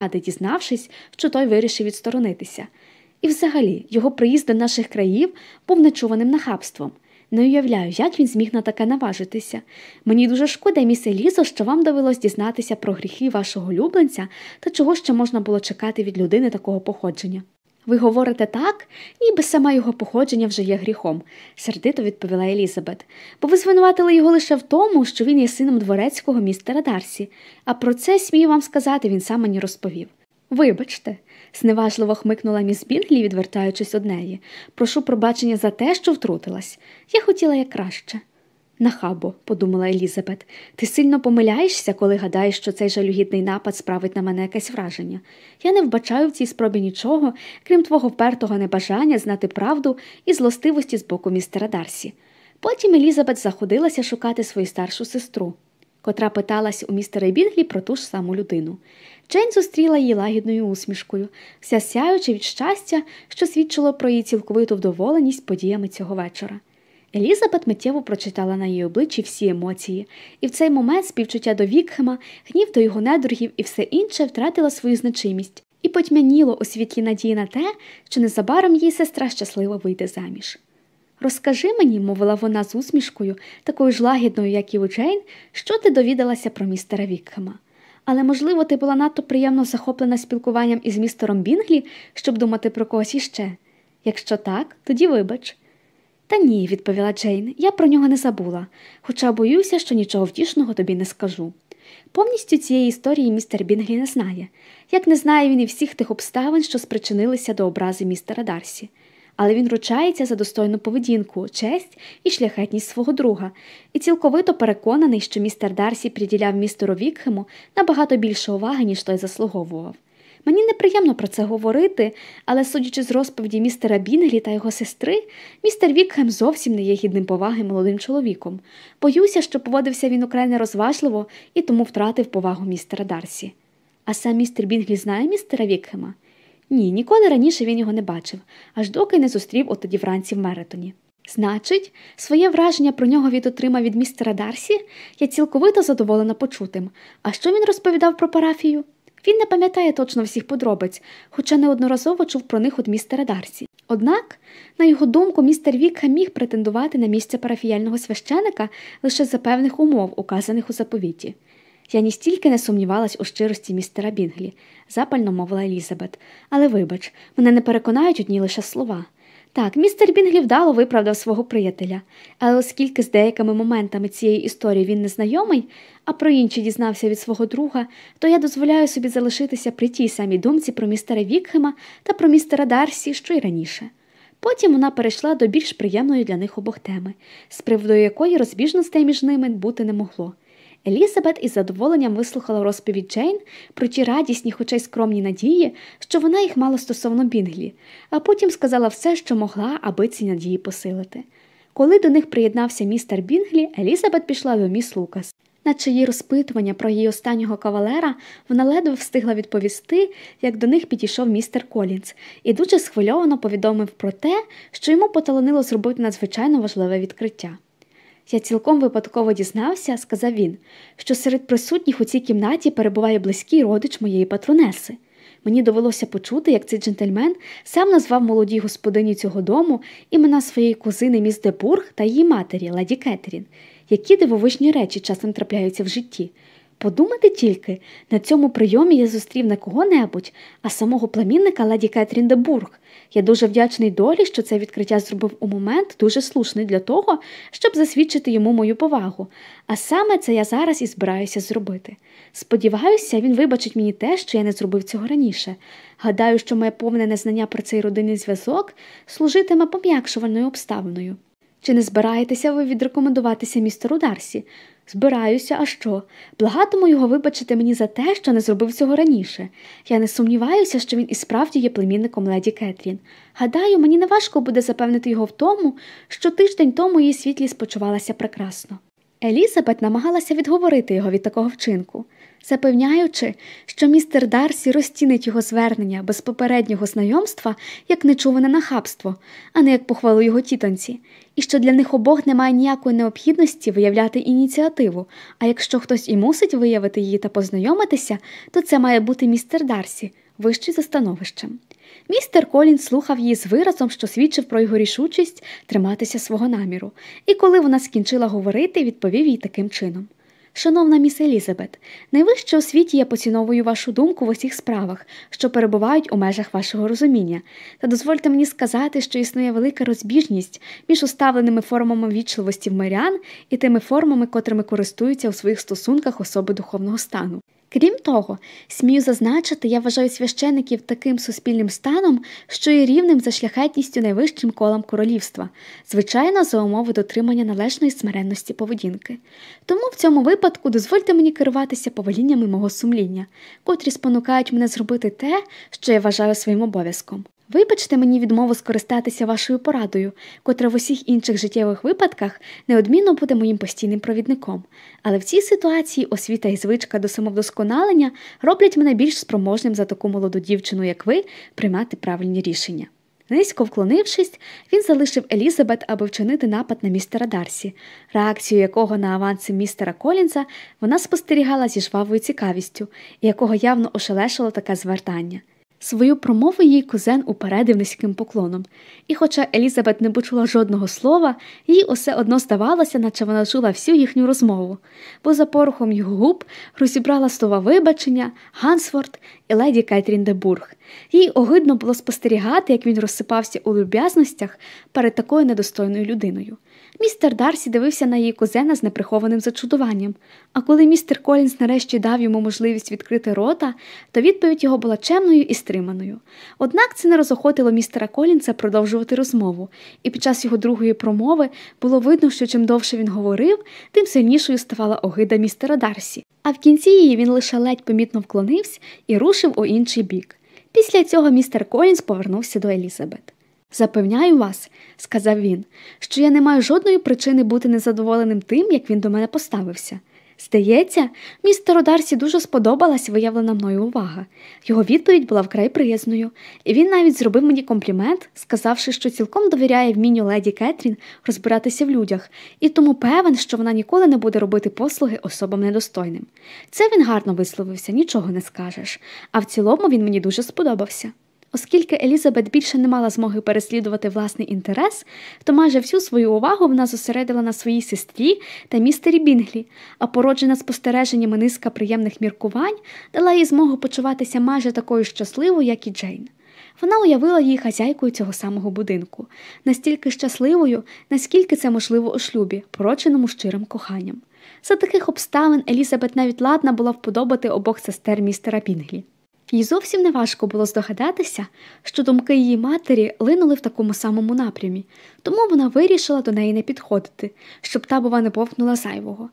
ради, дізнавшись, що той вирішив відсторонитися. І взагалі, його приїзд до наших країв був нечуваним нахабством. Не уявляю, як він зміг на таке наважитися. Мені дуже шкода, міс Елізо, що вам довелось дізнатися про гріхи вашого улюбленця та чого ще можна було чекати від людини такого походження. Ви говорите так, ніби саме його походження вже є гріхом, сердито відповіла Елізабет, бо ви звинуватили його лише в тому, що він є сином дворецького містера Дарсі, а про це, смію вам сказати, він сам мені розповів. Вибачте, зневажливо хмикнула міс Бінглі, відвертаючись од неї. Прошу пробачення за те, що втрутилась. Я хотіла як краще. Нахабо, подумала Елізабет, ти сильно помиляєшся, коли гадаєш, що цей жалюгідний напад справить на мене якесь враження. Я не вбачаю в цій спробі нічого, крім твого впертого небажання знати правду і злостивості з боку містера Дарсі. Потім Елізабет заходилася шукати свою старшу сестру, котра питалась у містера Бінглі про ту ж саму людину. Джейн зустріла її лагідною усмішкою, вся сяючи від щастя, що свідчило про її цілковиту вдоволеність подіями цього вечора. Елізабет миттєво прочитала на її обличчі всі емоції, і в цей момент співчуття до Вікхема, гнів до його недоргів і все інше втратила свою значимість і потьмяніло у світлі надії на те, що незабаром її сестра щасливо вийде заміж. Розкажи мені, мовила вона з усмішкою, такою ж лагідною, як і у Джейн, що ти довідалася про містера Вікхема. Але, можливо, ти була надто приємно захоплена спілкуванням із містером Бінглі, щоб думати про когось іще. Якщо так, тоді вибач. Та ні, відповіла Джейн, я про нього не забула, хоча боюся, що нічого втішного тобі не скажу. Повністю цієї історії містер Бінглі не знає, як не знає він і всіх тих обставин, що спричинилися до образи містера Дарсі. Але він ручається за достойну поведінку, честь і шляхетність свого друга, і цілковито переконаний, що містер Дарсі приділяв містеру Вікхему набагато більше уваги, ніж той заслуговував. Мені неприємно про це говорити, але, судячи з розповіді містера Бінглі та його сестри, містер Вікхем зовсім не є гідним поваги молодим чоловіком. Боюся, що поводився він украй нерозважливо і тому втратив повагу містера Дарсі. А сам містер Бінглі знає містера Вікхема? Ні, ніколи раніше він його не бачив, аж доки не зустрів отоді вранці в Меретоні. Значить, своє враження про нього від отримав від містера Дарсі я цілковито задоволена почутим. А що він розповідав про парафію? Він не пам'ятає точно всіх подробиць, хоча неодноразово чув про них від містера Дарсі. Однак, на його думку, містер Вікха міг претендувати на місце парафіяльного священика лише за певних умов, указаних у заповіті. Я ністільки не сумнівалась у щирості містера Бінглі, запально мовила Елізабет. Але вибач, мене не переконають одні лише слова. Так, містер Бінглі вдало виправдав свого приятеля, але оскільки з деякими моментами цієї історії він не знайомий, а про інші дізнався від свого друга, то я дозволяю собі залишитися при тій самій думці про містера Вікхема та про містера Дарсі, що й раніше. Потім вона перейшла до більш приємної для них обох теми, з приводу якої розбіжностей між ними бути не могло. Елізабет із задоволенням вислухала розповідь Джейн про ті радісні, хоча й скромні надії, що вона їх мала стосовно Бінглі, а потім сказала все, що могла, аби ці надії посилити. Коли до них приєднався містер Бінглі, Елізабет пішла до міс Лукас. На чиї розпитування про її останнього кавалера вона ледве встигла відповісти, як до них підійшов містер Колінс, і дуже схвильовано повідомив про те, що йому поталонило зробити надзвичайно важливе відкриття. Я цілком випадково дізнався, сказав він, що серед присутніх у цій кімнаті перебуває близький родич моєї патронеси. Мені довелося почути, як цей джентльмен сам назвав молодій господині цього дому імена своєї кузини міс Дебург та її матері, леді Кетерін, які дивовижні речі часом трапляються в житті. Подумати тільки, на цьому прийомі я зустрів не кого-небудь, а самого племінника леді Кетрін де Бург. Я дуже вдячний долі, що це відкриття зробив у момент дуже слушний для того, щоб засвідчити йому мою повагу, а саме це я зараз і збираюся зробити. Сподіваюся, він вибачить мені те, що я не зробив цього раніше. Гадаю, що моє повне незнання про цей родинний зв'язок служитиме пом'якшувальною обставиною. Чи не збираєтеся ви відрекомендуватися містеру Дарсі? Збираюся, а що? Благатиму його вибачити мені за те, що не зробив цього раніше. Я не сумніваюся, що він і справді є племінником леді Кетрін. Гадаю, мені не важко буде запевнити його в тому, що тиждень тому її світлі спочувалася прекрасно. Елізабет намагалася відговорити його від такого вчинку. Запевняючи, що містер Дарсі розцінить його звернення без попереднього знайомства як нечуване нахабство, а не як похвалу його тітонці, і що для них обох немає ніякої необхідності виявляти ініціативу, а якщо хтось і мусить виявити її та познайомитися, то це має бути містер Дарсі, вищий за становищем. Містер Колін слухав її з виразом, що свідчив про його рішучість триматися свого наміру, і коли вона скінчила говорити, відповів їй таким чином. Шановна міс Елізабет, найвище у світі я поціновую вашу думку в усіх справах, що перебувають у межах вашого розуміння, та дозвольте мені сказати, що існує велика розбіжність між уставленими формами вічливості в мирян і тими формами, котрими користуються у своїх стосунках особи духовного стану. Крім того, смію зазначити, я вважаю священиків таким суспільним станом, що є рівним за шляхетністю найвищим колам королівства, звичайно, за умови дотримання належної смиренності поведінки. Тому в цьому випадку дозвольте мені керуватися повеліннями мого сумління, котрі спонукають мене зробити те, що я вважаю своїм обов'язком. Вибачте мені відмову скористатися вашою порадою, котра в усіх інших життєвих випадках неодмінно буде моїм постійним провідником, але в цій ситуації освіта і звичка до самовдосконалення роблять мене більш спроможним за таку молоду дівчину, як ви, приймати правильні рішення. Низько вклонившись, він залишив Елізабет, аби вчинити напад на містера Дарсі, реакцію якого на аванси містера Колінза вона спостерігала зі жвавою цікавістю, якого явно ошелешило таке звертання. Свою промову її кузен упередив низьким поклоном, і, хоча Елізабет не почула жодного слова, їй усе одно здавалося, наче вона чула всю їхню розмову, бо за порохом його губ розібрала слова вибачення, Гансфорд і леді Кетрін де Бург. Їй огидно було спостерігати, як він розсипався у люб'язностях перед такою недостойною людиною. Містер Дарсі дивився на її кузена з неприхованим зачудуванням, а коли містер Колінс нарешті дав йому можливість відкрити рота, то відповідь його була чемною і стриманою. Однак це не розохотило містера Колінса продовжувати розмову, і під час його другої промови було видно, що чим довше він говорив, тим сильнішою ставала огида містера Дарсі. А в кінці її він лише ледь помітно вклонився і рушив у інший бік. Після цього містер Колінс повернувся до Елізабет. Запевняю вас, сказав він, що я не маю жодної причини бути незадоволеним тим, як він до мене поставився. Здається, містеру Дарсі дуже сподобалась виявлена мною увага. Його відповідь була вкрай приязною, і він навіть зробив мені комплімент, сказавши, що цілком довіряє вмінню леді Кетрін розбиратися в людях, і тому певен, що вона ніколи не буде робити послуги особам недостойним. Це він гарно висловився, нічого не скажеш, а в цілому він мені дуже сподобався. Оскільки Елізабет більше не мала змоги переслідувати власний інтерес, то майже всю свою увагу вона зосередила на своїй сестрі та містері Бінглі, а породжена спостереженнями низка приємних міркувань дала їй змогу почуватися майже такою щасливою, як і Джейн. Вона уявила її хазяйкою цього самого будинку, настільки щасливою, наскільки це можливо у шлюбі, породженому щирим коханням. За таких обставин Елізабет навіть ладна була вподобати обох сестер містера Бінглі. Їй зовсім не важко було здогадатися, що думки її матері линули в такому самому напрямі, тому вона вирішила до неї не підходити, щоб та, бува, не повкнула зайвого.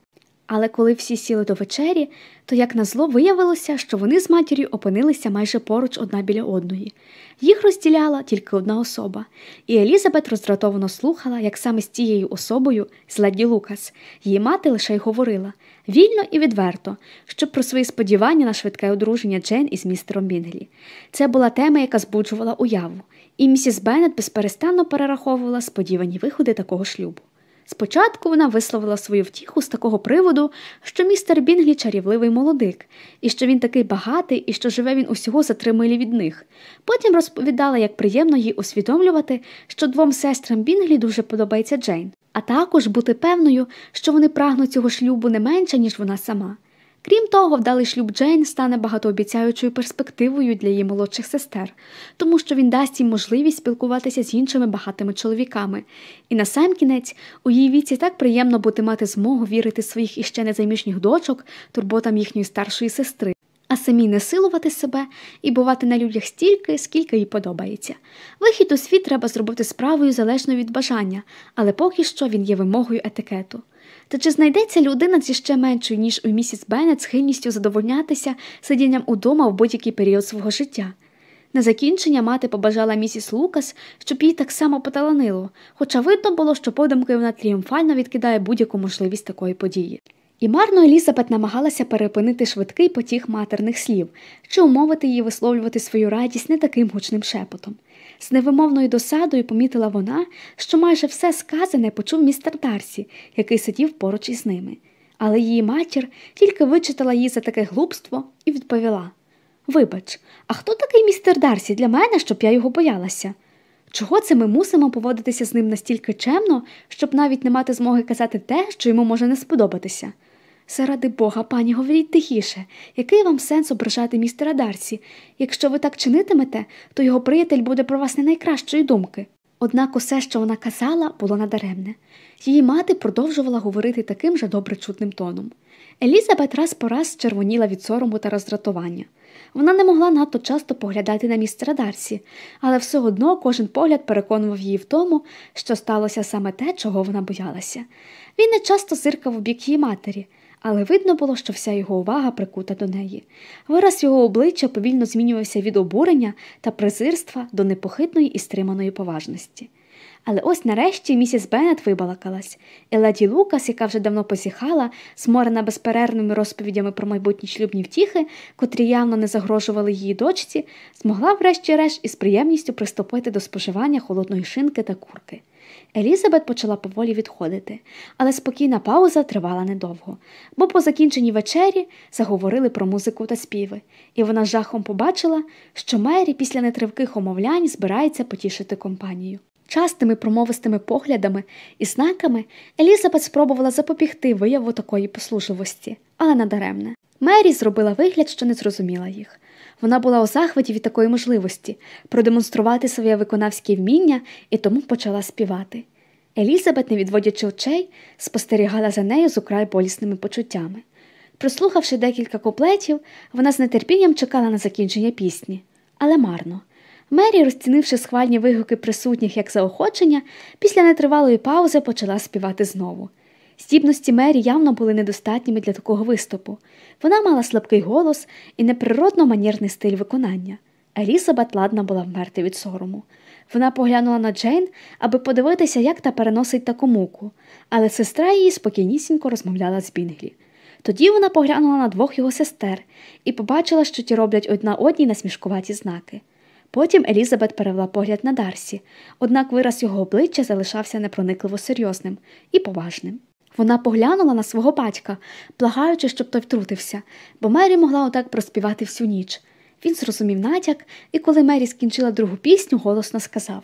Але коли всі сіли до вечері, то, як назло, виявилося, що вони з матір'ю опинилися майже поруч одна біля одної. Їх розділяла тільки одна особа, і Елізабет роздратовано слухала, як саме з тією особою, з леді Лукас, її мати лише й говорила вільно і відверто, що про свої сподівання на швидке одруження Джейн із містером Бінглі. Це була тема, яка збуджувала уяву, і місіс Беннет безперестанно перераховувала сподівані виходи такого шлюбу. Спочатку вона висловила свою втіху з такого приводу, що містер Бінглі чарівливий молодик, і що він такий багатий, і що живе він усього за три милі від них. Потім розповідала, як приємно їй усвідомлювати, що двом сестрам Бінглі дуже подобається Джейн, а також бути певною, що вони прагнуть цього шлюбу не менше, ніж вона сама. Крім того, вдалий шлюб Джейн стане багатообіцяючою перспективою для її молодших сестер, тому що він дасть їм можливість спілкуватися з іншими багатими чоловіками. І на сам кінець у її віці так приємно бути мати змогу вірити своїх іще незаймішніх дочок турботам їхньої старшої сестри. А самі не силувати себе і бувати на людях стільки, скільки їй подобається. Вихід у світ треба зробити справою залежно від бажання, але поки що він є вимогою етикету. Та чи знайдеться людина зі ще меншою, ніж у місіс Беннет, схильністю задовольнятися сидінням удома в будь-який період свого життя? На закінчення мати побажала місіс Лукас, щоб їй так само поталанило, хоча видно було, що подумки вона тріумфально відкидає будь-яку можливість такої події. І марно Елізабет намагалася перепинити швидкий потік матерних слів чи умовити її висловлювати свою радість не таким гучним шепотом. З невимовною досадою помітила вона, що майже все сказане почув містер Дарсі, який сидів поруч із ними. Але її матір тільки вичитала їй за таке глупство і відповіла Вибач, а хто такий містер Дарсі для мене, щоб я його боялася? Чого це ми мусимо поводитися з ним настільки чемно, щоб навіть не мати змоги казати те, що йому може не сподобатися? Заради Бога, пані, говоріть тихіше, який вам сенс ображати містера Дарсі? Якщо ви так чинитимете, то його приятель буде про вас не найкращої думки. Однак усе, що вона казала, було надаремне. Її мати продовжувала говорити таким же добре чутним тоном. Елізабет раз по раз червоніла від сорому та роздратування. Вона не могла надто часто поглядати на містера Дарсі, але все одно кожен погляд переконував її в тому, що сталося саме те, чого вона боялася. Він не часто зиркав у бік її матері, але видно було, що вся його увага прикута до неї. Вираз його обличчя повільно змінювався від обурення та презирства до непохитної і стриманої поважності. Але ось нарешті місіс Беннет вибалакалась, і леді Лукас, яка вже давно посіхала, зморена безперервними розповідями про майбутні шлюбні втіхи, котрі явно не загрожували її дочці, змогла врешті-решт із приємністю приступити до споживання холодної шинки та курки. Елізабет почала поволі відходити, але спокійна пауза тривала недовго, бо по закінченні вечері заговорили про музику та співи, і вона з жахом побачила, що Мері після нетривких омовлянь збирається потішити компанію. Частими промовистими поглядами і знаками Елізабет спробувала запобігти вияву такої послужливості, але надаремне. Мері зробила вигляд, що не зрозуміла їх. Вона була у захваті від такої можливості продемонструвати своє виконавське вміння і тому почала співати. Елізабет, не відводячи очей, спостерігала за нею з украй болісними почуттями. Прослухавши декілька куплетів, вона з нетерпінням чекала на закінчення пісні, але марно. Мері, розцінивши схвальні вигуки присутніх як заохочення, після нетривалої паузи почала співати знову. Здібності Мері явно були недостатніми для такого виступу. Вона мала слабкий голос і неприродно манірний стиль виконання. Елізабет ладна була вмерти від сорому. Вона поглянула на Джейн, аби подивитися, як та переносить таку муку, але сестра її спокійнісінько розмовляла з Бінглі. Тоді вона поглянула на двох його сестер і побачила, що ті роблять одна одній насмішкуваті знаки. Потім Елізабет перевела погляд на Дарсі, однак вираз його обличчя залишався непроникливо серйозним і поважним. Вона поглянула на свого батька, благаючи, щоб той втрутився, бо Мері могла отак проспівати всю ніч. Він зрозумів натяк, і коли Мері скінчила другу пісню, голосно сказав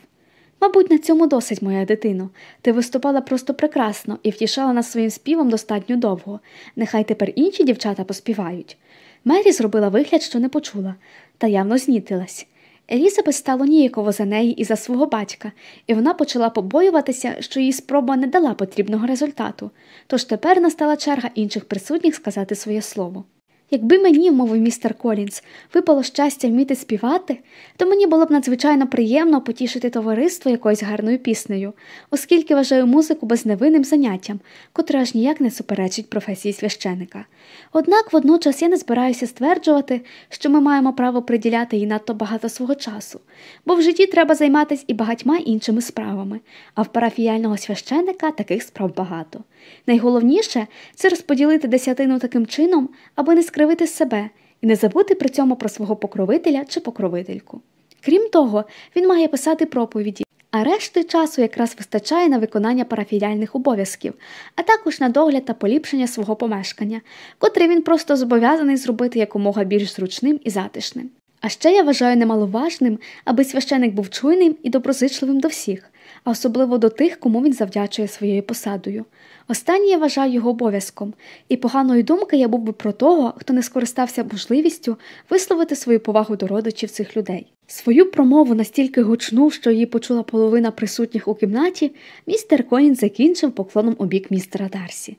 Мабуть, на цьому досить, моя дитино. Ти виступала просто прекрасно і втішала нас своїм співом достатньо довго. Нехай тепер інші дівчата поспівають. Мері зробила вигляд, що не почула, та явно знітилась. Елізабет стало ніяково за неї і за свого батька, і вона почала побоюватися, що її спроба не дала потрібного результату, тож тепер настала черга інших присутніх сказати своє слово. Якби мені, мовив містер Колінс, випало щастя вміти співати, то мені було б надзвичайно приємно потішити товариство якоюсь гарною піснею, оскільки вважаю музику безневинним заняттям, котре аж ніяк не суперечить професії священика. Однак водночас я не збираюся стверджувати, що ми маємо право приділяти їй надто багато свого часу, бо в житті треба займатися і багатьма іншими справами, а в парафіяльного священика таких справ багато. Найголовніше це розподілити десятину таким чином, аби не скривити себе і не забути при цьому про свого покровителя чи покровительку. Крім того, він має писати проповіді, а решти часу якраз вистачає на виконання парафіяльних обов'язків, а також на догляд та поліпшення свого помешкання, котре він просто зобов'язаний зробити якомога більш зручним і затишним. А ще я вважаю немаловажним, аби священик був чуйним і доброзичливим до всіх, а особливо до тих, кому він завдячує своєю посадою. Останнє я вважаю його обов'язком, і поганої думки я був би про того, хто не скористався можливістю висловити свою повагу до родичів цих людей. Свою промову настільки гучну, що її почула половина присутніх у кімнаті, містер Колін закінчив поклоном у бік містера Дарсі.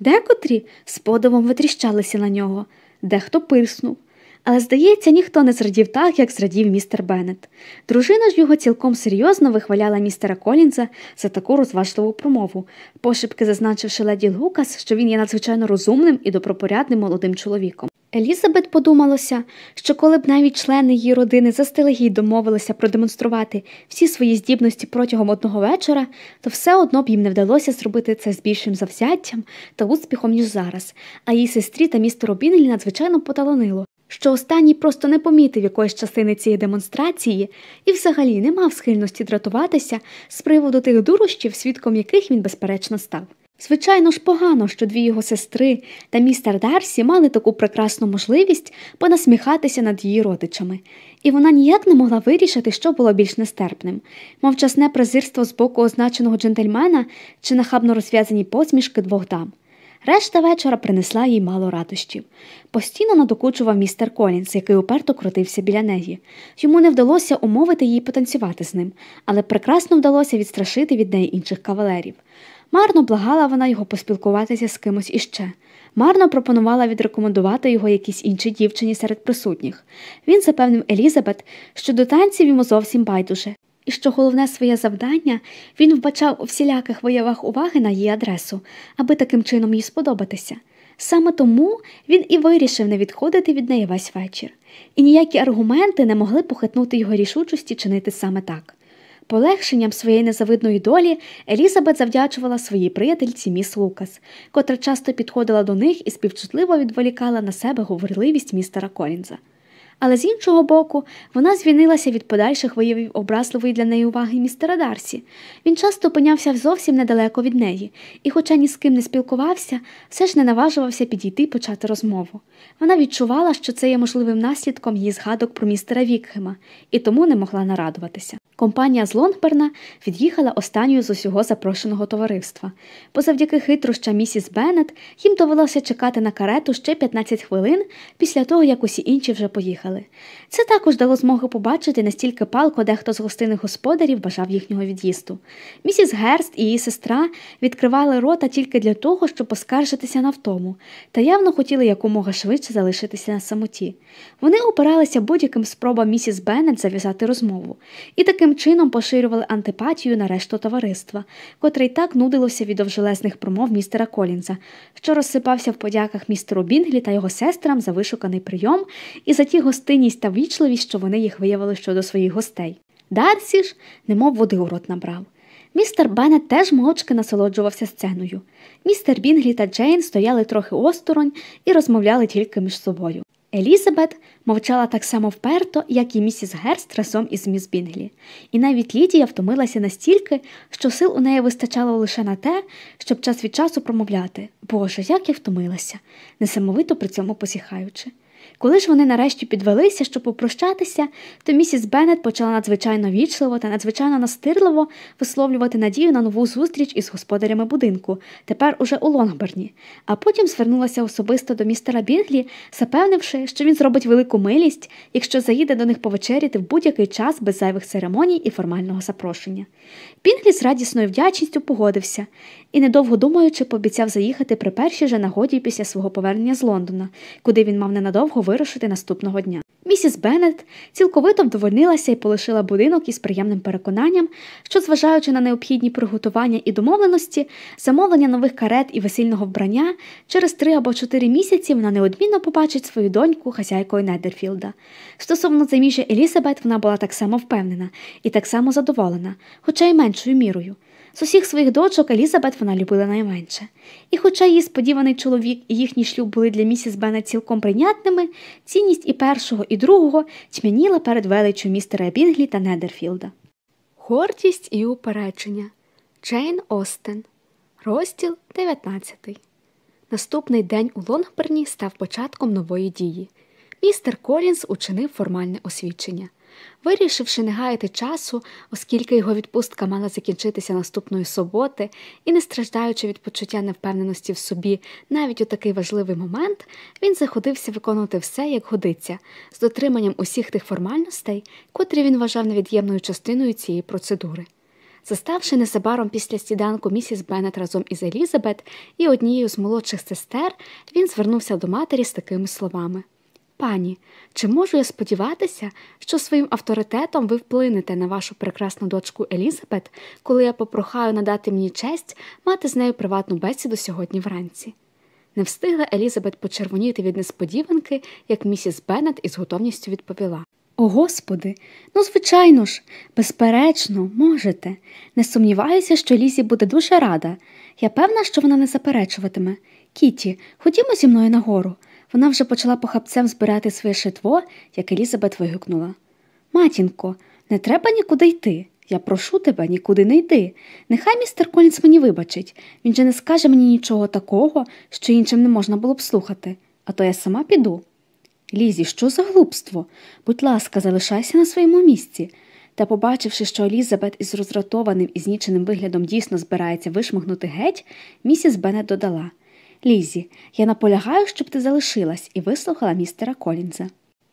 Декотрі з подивом витріщалися на нього, дехто пирснув. Але, здається, ніхто не зрадів так, як зрадів містер Беннет. Дружина ж його цілком серйозно вихваляла містера Колінза за таку розважливу промову, пошепки зазначивши леді Лукас, що він є надзвичайно розумним і добропорядним молодим чоловіком. Елізабет подумалося, що коли б навіть члени її родини заздалегідь домовилися продемонструвати всі свої здібності протягом одного вечора, то все одно б їм не вдалося зробити це з більшим завзяттям та успіхом, ніж зараз, а її сестрі та містеру Бінглі надзвичайно поталонило, що останній просто не помітив якоїсь частини цієї демонстрації і взагалі не мав схильності дратуватися з приводу тих дурощів, свідком яких він безперечно став. Звичайно ж, погано, що дві його сестри та містер Дарсі мали таку прекрасну можливість понасміхатися над її родичами, і вона ніяк не могла вирішити, що було більш нестерпним мовчасне презирство з боку означеного джентльмена чи нахабно розв'язані посмішки двох дам. Решта вечора принесла їй мало радощів. Постійно надокучував містер Колінс, який уперто крутився біля неї. Йому не вдалося умовити її потанцювати з ним, але прекрасно вдалося відстрашити від неї інших кавалерів. Марно благала вона його поспілкуватися з кимось іще. Марно пропонувала відрекомендувати його якійсь іншій дівчині серед присутніх. Він запевнив Елізабет, що до танців йому зовсім байдуже, і що головне своє завдання він вбачав у всіляких виявах уваги на її адресу, аби таким чином їй сподобатися. Саме тому він і вирішив не відходити від неї весь вечір, і ніякі аргументи не могли похитнути його рішучості чинити саме так. Полегшенням своєї незавидної долі Елізабет завдячувала своїй приятельці міс Лукас, котра часто підходила до них і співчутливо відволікала на себе говорливість містера Колінза. Але з іншого боку, вона звільнилася від подальших виявів образливої для неї уваги містера Дарсі. Він часто опинявся зовсім недалеко від неї, і, хоча ні з ким не спілкувався, все ж не наважувався підійти і почати розмову. Вона відчувала, що це є можливим наслідком її згадок про містера Вікхема, і тому не могла нарадуватися. Компанія з Лонгберна від'їхала останньою з усього запрошеного товариства, бо завдяки хитрощам місіс Беннет їм довелося чекати на карету ще 15 хвилин після того, як усі інші вже поїхали. Це також дало змогу побачити, настільки палко дехто з гостинних господарів бажав їхнього від'їзду. Місіс Герст і її сестра відкривали рота тільки для того, щоб поскаржитися на втому, та явно хотіли якомога швидше залишитися на самоті. Вони опиралися будь-яким спробам місіс Беннет зав'язати розмову. І таким чином поширювали антипатію на решту товариства, котре й так нудилося від довжелезних промов містера Колінза, що розсипався в подяках містеру Бінглі та його сестрам за вишуканий прийом і за ті гостинність та вічливість, що вони їх виявили щодо своїх гостей. Дарсі ж, немов води у рот набрав. Містер Беннет теж мовчки насолоджувався сценою. Містер Бінглі та Джейн стояли трохи осторонь і розмовляли тільки між собою. Елізабет мовчала так само вперто, як і місіс Герст разом із міс Бінглі, і навіть Лідія втомилася настільки, що сил у неї вистачало лише на те, щоб час від часу промовляти Боже, як я втомилася, несамовито при цьому позіхаючи. Коли ж вони нарешті підвелися, щоб попрощатися, то місіс Беннет почала надзвичайно вічливо та надзвичайно настирливо висловлювати надію на нову зустріч із господарями будинку, тепер уже у Лонгберні, а потім звернулася особисто до містера Бінглі, запевнивши, що він зробить велику милість, якщо заїде до них повечеряти в будь-який час без зайвих церемоній і формального запрошення. Бінглі з радісною вдячністю погодився і, недовго думаючи, пообіцяв заїхати при першій же нагоді після свого повернення з Лондона, куди він мав ненадовго вирушити наступного дня. Місіс Беннет цілковито вдовольнилася і полишила будинок із приємним переконанням, що, зважаючи на необхідні приготування і домовленості, замовлення нових карет і весільного вбрання, через три або чотири місяці вона неодмінно побачить свою доньку хазяйкою Недерфілда. Стосовно заміжжя Елізабет, вона була так само впевнена і так само задоволена, хоча й меншою мірою. З усіх своїх дочок Елізабет вона любила найменше. І, хоча її сподіваний чоловік і їхній шлюб були для місіс Беннет цілком прийнятними, цінність і першого, і другого тьмяніла перед величчю містера Бінглі та Недерфілда. Гордість і упередження Джейн Остен. Розділ 19 Наступний день у Лонгберні став початком нової дії. Містер Колінс учинив формальне освідчення. Вирішивши не гаяти часу, оскільки його відпустка мала закінчитися наступної суботи, і не страждаючи від почуття невпевненості в собі навіть у такий важливий момент, він заходився виконувати все, як годиться, з дотриманням усіх тих формальностей, котрі він вважав невід'ємною частиною цієї процедури. Заставши незабаром після сніданку місіс Беннет разом із Елізабет і однією з молодших сестер, він звернувся до матері з такими словами. Пані, чи можу я сподіватися, що своїм авторитетом ви вплинете на вашу прекрасну дочку Елізабет, коли я попрохаю надати мені честь мати з нею приватну бесіду сьогодні вранці? Не встигла Елізабет почервоніти від несподіванки, як місіс Беннет із готовністю відповіла. О, Господи, ну, звичайно ж, безперечно, можете. Не сумніваюся, що Лізі буде дуже рада. Я певна, що вона не заперечуватиме. Кіті, ходімо зі мною нагору. Вона вже почала похапцем збирати своє шитво, як Елізабет вигукнула. Матінко, не треба нікуди йти. Я прошу тебе, нікуди не йди. Нехай містер Колінс мені вибачить. Він же не скаже мені нічого такого, що іншим не можна було б слухати, а то я сама піду. Лізі, що за глупство? Будь ласка, залишайся на своєму місці. Та, побачивши, що Елізабет із роздратованим і зніченим виглядом дійсно збирається вишмигнути геть, місіс Беннет додала Лізі, я наполягаю, щоб ти залишилась і вислухала містера Колінза.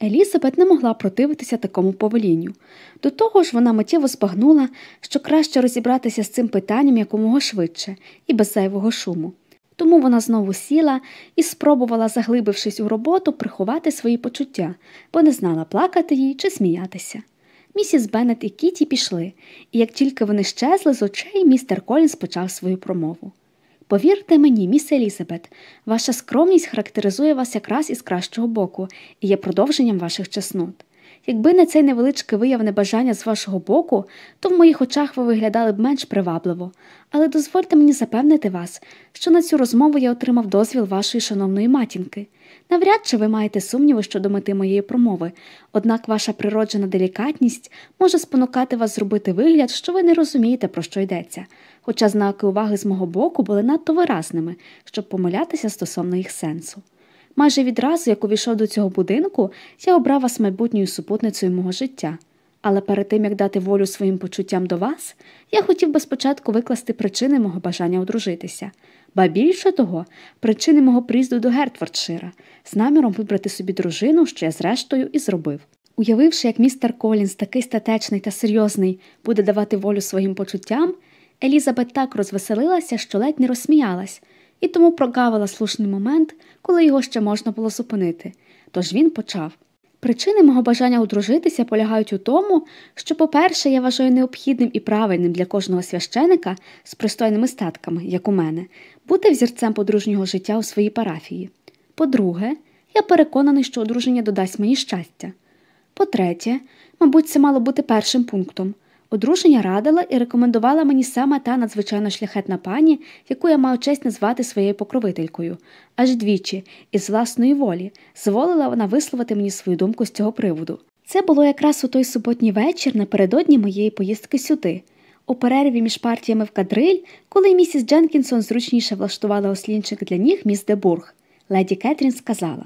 Елізабет не могла противитися такому повелінню. До того ж, вона миттєво збагнула, що краще розібратися з цим питанням якомога швидше і без зайвого шуму. Тому вона знову сіла і спробувала, заглибившись у роботу, приховати свої почуття, бо не знала, плакати їй чи сміятися. Місіс Беннет і Кіті пішли, і як тільки вони щезли з очей, містер Колінс почав свою промову. Повірте мені, міс Елізабет, ваша скромність характеризує вас якраз із кращого боку і є продовженням ваших чеснот. Якби не цей невеличкий вияв небажання з вашого боку, то в моїх очах ви виглядали б менш привабливо, але дозвольте мені запевнити вас, що на цю розмову я отримав дозвіл вашої шановної матінки. Навряд чи ви маєте сумніви щодо мети моєї промови, однак ваша природжена делікатність може спонукати вас зробити вигляд, що ви не розумієте, про що йдеться, хоча знаки уваги з мого боку були надто виразними, щоб помилятися стосовно їх сенсу. Майже відразу, як увійшов до цього будинку, я обрав вас майбутньою супутницею мого життя. Але перед тим, як дати волю своїм почуттям до вас, я хотів би спочатку викласти причини мого бажання одружитися, ба більше того, причини мого приїзду до Гертфордшира, з наміром вибрати собі дружину, що я зрештою і зробив. Уявивши, як містер Колінс, такий статечний та серйозний, буде давати волю своїм почуттям, Елізабет так розвеселилася, що ледь не розсміялась, і тому прогавила слушний момент, коли його ще можна було зупинити. Тож він почав. Причини мого бажання одружитися полягають у тому, що, по-перше, я вважаю необхідним і правильним для кожного священика з пристойними статками, як у мене, бути взірцем подружнього життя у своїй парафії. По-друге, я переконаний, що одруження додасть мені щастя. По-третє, мабуть, це мало бути першим пунктом. Одруження радила і рекомендувала мені саме та надзвичайно шляхетна пані, яку я мав честь назвати своєю покровителькою, аж двічі, із власної волі, зволила вона висловити мені свою думку з цього приводу. Це було якраз у той суботній вечір напередодні моєї поїздки сюди. У перерві між партіями в кадриль, коли місіс Дженкінсон зручніше влаштувала ослінчик для ніг міс Дебург, леді Кетрін сказала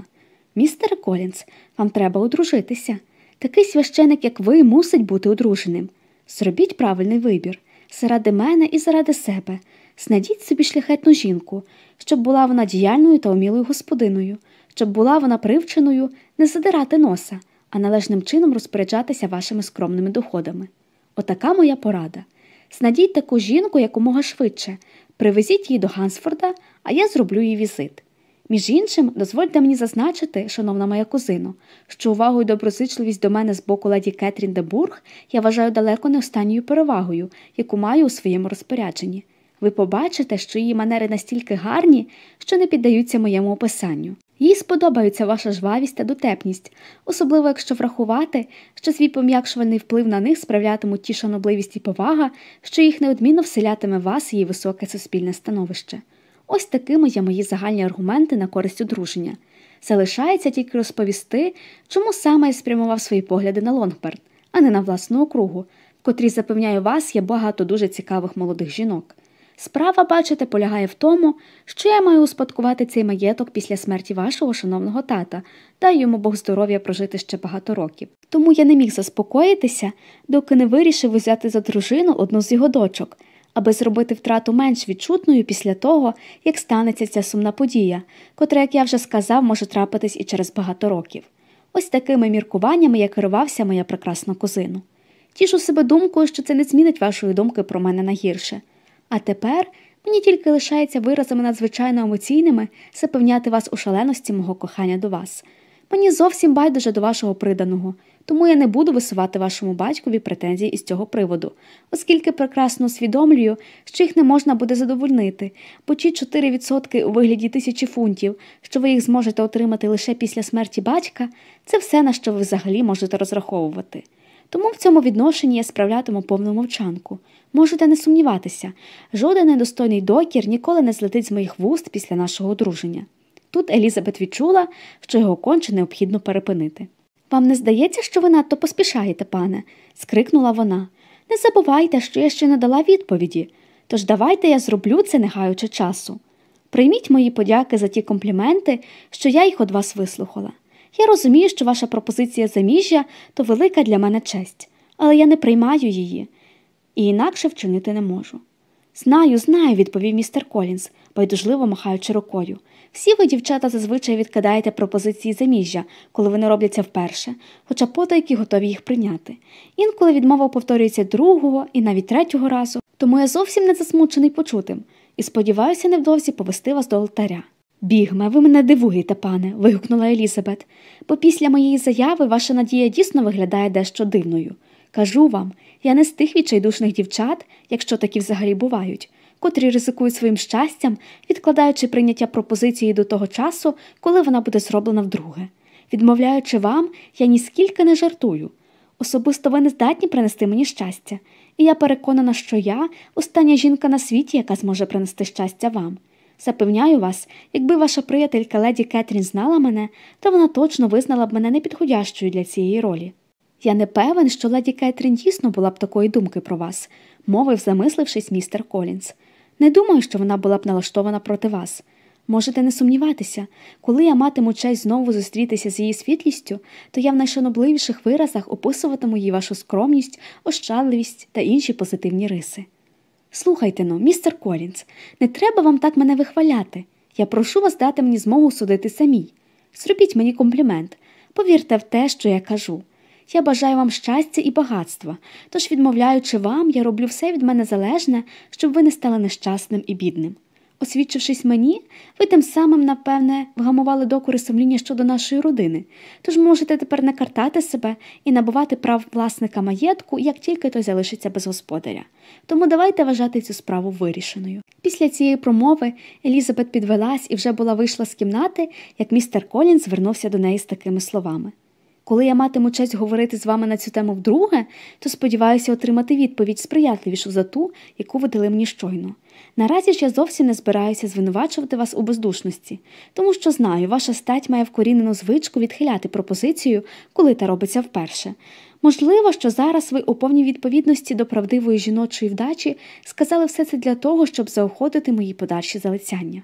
Містер Колінс, вам треба одружитися. Такий священик, як ви, мусить бути одруженим. Зробіть правильний вибір заради мене і заради себе. Знайдіть собі шляхетну жінку, щоб була вона діяльною та умілою господиною, щоб була вона привченою не задирати носа, а належним чином розпоряджатися вашими скромними доходами. Отака моя порада. Знайдіть таку жінку якомога швидше, привезіть її до Гансфорда, а я зроблю їй візит. Між іншим, дозвольте мені зазначити, шановна моя кузино, що увагу і доброзичливість до мене з боку леді Кетрін де Бург я вважаю далеко не останньою перевагою, яку маю у своєму розпорядженні. Ви побачите, що її манери настільки гарні, що не піддаються моєму описанню. Їй сподобаються ваша жвавість та дотепність, особливо якщо врахувати, що свій пом'якшувальний вплив на них справлятимуть ті шанобливість і повага, що їх неодмінно вселятиме вас її високе суспільне становище. Ось такими є мої загальні аргументи на користь одруження. Залишається тільки розповісти, чому саме я спрямував свої погляди на Лонгберн, а не на власну округу, в котрій, запевняю вас, є багато дуже цікавих молодих жінок. Справа, бачите, полягає в тому, що я маю успадкувати цей маєток після смерті вашого шановного тата, дай йому Бог здоров'я прожити ще багато років. Тому я не міг заспокоїтися, доки не вирішив взяти за дружину одну з його дочок, аби зробити втрату менш відчутною після того, як станеться ця сумна подія, котра, як я вже сказав, може трапитись і через багато років. Ось такими міркуваннями я керувався моя прекрасна кузину. Тішу себе думкою, що це не змінить вашої думки про мене на гірше. А тепер мені тільки лишається виразами надзвичайно емоційними запевняти вас у шаленості мого кохання до вас. Мені зовсім байдуже до вашого приданого, тому я не буду висувати вашому батькові претензій із цього приводу, оскільки прекрасно усвідомлюю, що їх не можна буде задовольнити, бо ті 4% у вигляді тисячі фунтів, що ви їх зможете отримати лише після смерті батька, це все, на що ви взагалі можете розраховувати. Тому в цьому відношенні я справлятиму повну мовчанку. Можете не сумніватися, жоден недостойний докір ніколи не злетить з моїх вуст після нашого одруження. Тут Елізабет відчула, що його конче необхідно перепинити. Вам не здається, що ви надто поспішаєте, пане? скрикнула вона. Не забувайте, що я ще не дала відповіді, тож давайте я зроблю це, не гаючи часу. Прийміть мої подяки за ті компліменти, що я їх від вас вислухала. Я розумію, що ваша пропозиція заміжжя то велика для мене честь, але я не приймаю її і інакше вчинити не можу. Знаю, знаю, відповів містер Колінс, байдужливо махаючи рукою. Всі ви, дівчата, зазвичай відкидаєте пропозиції заміжжя, коли вони робляться вперше, хоча потайки готові їх прийняти. Інколи відмова повторюється другого і навіть третього разу, тому я зовсім не засмучений почутим і сподіваюся невдовзі повести вас до алтаря. Бігме, ви мене дивуєте, пане, вигукнула Елізабет, бо після моєї заяви ваша надія дійсно виглядає дещо дивною. Кажу вам, я не з тих відчайдушних дівчат, якщо такі взагалі бувають, котрі ризикують своїм щастям, відкладаючи прийняття пропозиції до того часу, коли вона буде зроблена вдруге. Відмовляючи вам, я ніскільки не жартую. Особисто ви не здатні принести мені щастя, і я переконана, що я остання жінка на світі, яка зможе принести щастя вам. Запевняю вас, якби ваша приятелька леді Кетрін знала мене, то вона точно визнала б мене непідходящою для цієї ролі. Я не певен, що леді Кетрін дійсно була б такої думки про вас, мовив, замислившись, містер Колінс. Не думаю, що вона була б налаштована проти вас. Можете не сумніватися, коли я матиму честь знову зустрітися з її світлістю, то я в найшанобливіших виразах описуватиму їй вашу скромність, ощадливість та інші позитивні риси. Слухайте ну, містер Колінс, не треба вам так мене вихваляти. Я прошу вас дати мені змогу судити самій. Зробіть мені комплімент, повірте в те, що я кажу. Я бажаю вам щастя і багатства, тож, відмовляючи вам, я роблю все від мене залежне, щоб ви не стали нещасним і бідним. Освідчившись мені, ви тим самим, напевне, вгамували докори сумління щодо нашої родини, тож можете тепер не картати себе і набувати прав власника маєтку, як тільки той залишиться без господаря. Тому давайте вважати цю справу вирішеною. Після цієї промови Елізабет підвелась і вже була вийшла з кімнати, як містер Колін звернувся до неї з такими словами. Коли я матиму честь говорити з вами на цю тему вдруге, то сподіваюся отримати відповідь сприятливішу за ту, яку ви дали мені щойно. Наразі ж я зовсім не збираюся звинувачувати вас у бездушності, тому що знаю, ваша стать має вкорінену звичку відхиляти пропозицію, коли та робиться вперше. Можливо, що зараз ви у повній відповідності до правдивої жіночої вдачі сказали все це для того, щоб заохотити мої подальші залицяння.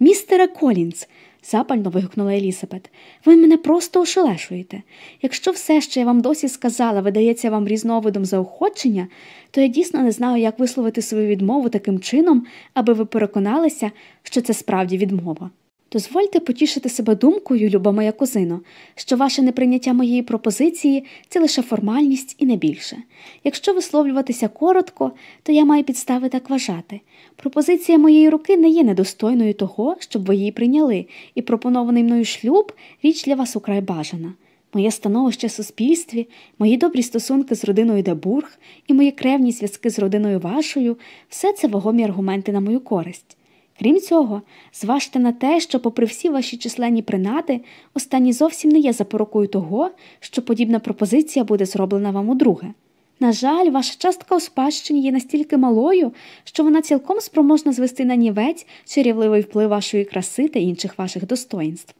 Містере Колінс, запально вигукнула Елісабет. ви мене просто ошелешуєте. Якщо все, що я вам досі сказала, видається вам різновидом заохочення, то я дійсно не знаю, як висловити свою відмову таким чином, аби ви переконалися, що це справді відмова. Дозвольте потішити себе думкою, люба моя кузино, що ваше неприйняття моєї пропозиції це лише формальність і не більше. Якщо висловлюватися коротко, то я маю підстави так вважати. Пропозиція моєї руки не є недостойною того, щоб ви її прийняли, і пропонований мною шлюб річ для вас украй бажана. Моє становище в суспільстві, мої добрі стосунки з родиною Дебург і мої кревні зв'язки з родиною вашою все це вагомі аргументи на мою користь. Крім цього, зважте на те, що, попри всі ваші численні принади, останні зовсім не є запорукою того, що подібна пропозиція буде зроблена вам удруге. На жаль, ваша частка у спадщині є настільки малою, що вона цілком спроможна звести на нівець чарівливий вплив вашої краси та інших ваших достоїнств.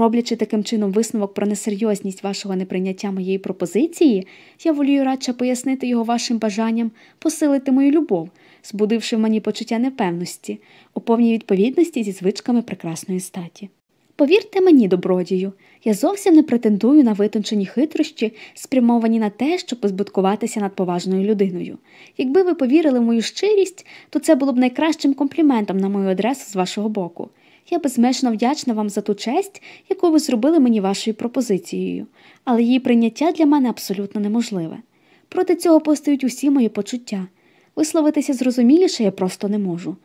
Роблячи таким чином висновок про несерйозність вашого неприйняття моєї пропозиції, я волію радше пояснити його вашим бажанням посилити мою любов, збудивши в мені почуття непевності, у повній відповідності зі звичками прекрасної статі. Повірте мені, добродію, я зовсім не претендую на витончені хитрощі, спрямовані на те, щоб позбуткуватися над поважною людиною. Якби ви повірили в мою щирість, то це було б найкращим компліментом на мою адресу з вашого боку. Я безмежно вдячна вам за ту честь, яку ви зробили мені вашою пропозицією, але її прийняття для мене абсолютно неможливе. Проти цього постають усі мої почуття. Висловитися зрозуміліше я просто не можу.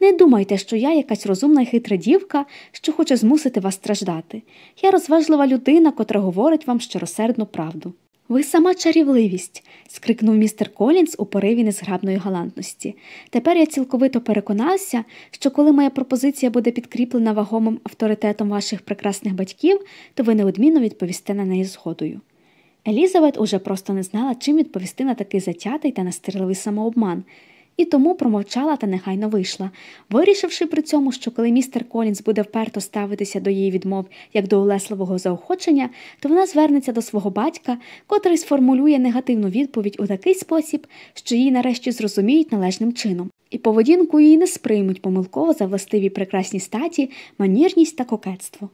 Не думайте, що я якась розумна і хитра дівка, що хоче змусити вас страждати. Я розважлива людина, котра говорить вам щиросердну правду. Ви сама чарівливість, скрикнув містер Колінс у пориві незграбної галантності. Тепер я цілковито переконався, що коли моя пропозиція буде підкріплена вагомим авторитетом ваших прекрасних батьків, то ви неодмінно відповісте на неї згодою. Елізабет уже просто не знала, чим відповісти на такий затятий та настирливий самообман, і тому промовчала та нехайно вийшла, вирішивши при цьому, що коли містер Колінс буде вперто ставитися до її відмов як до улесливого заохочення, то вона звернеться до свого батька, котрий сформулює негативну відповідь у такий спосіб, що її нарешті зрозуміють належним чином, і поведінку її не сприймуть помилково за властиві прекрасні статі, манірність та кокетство.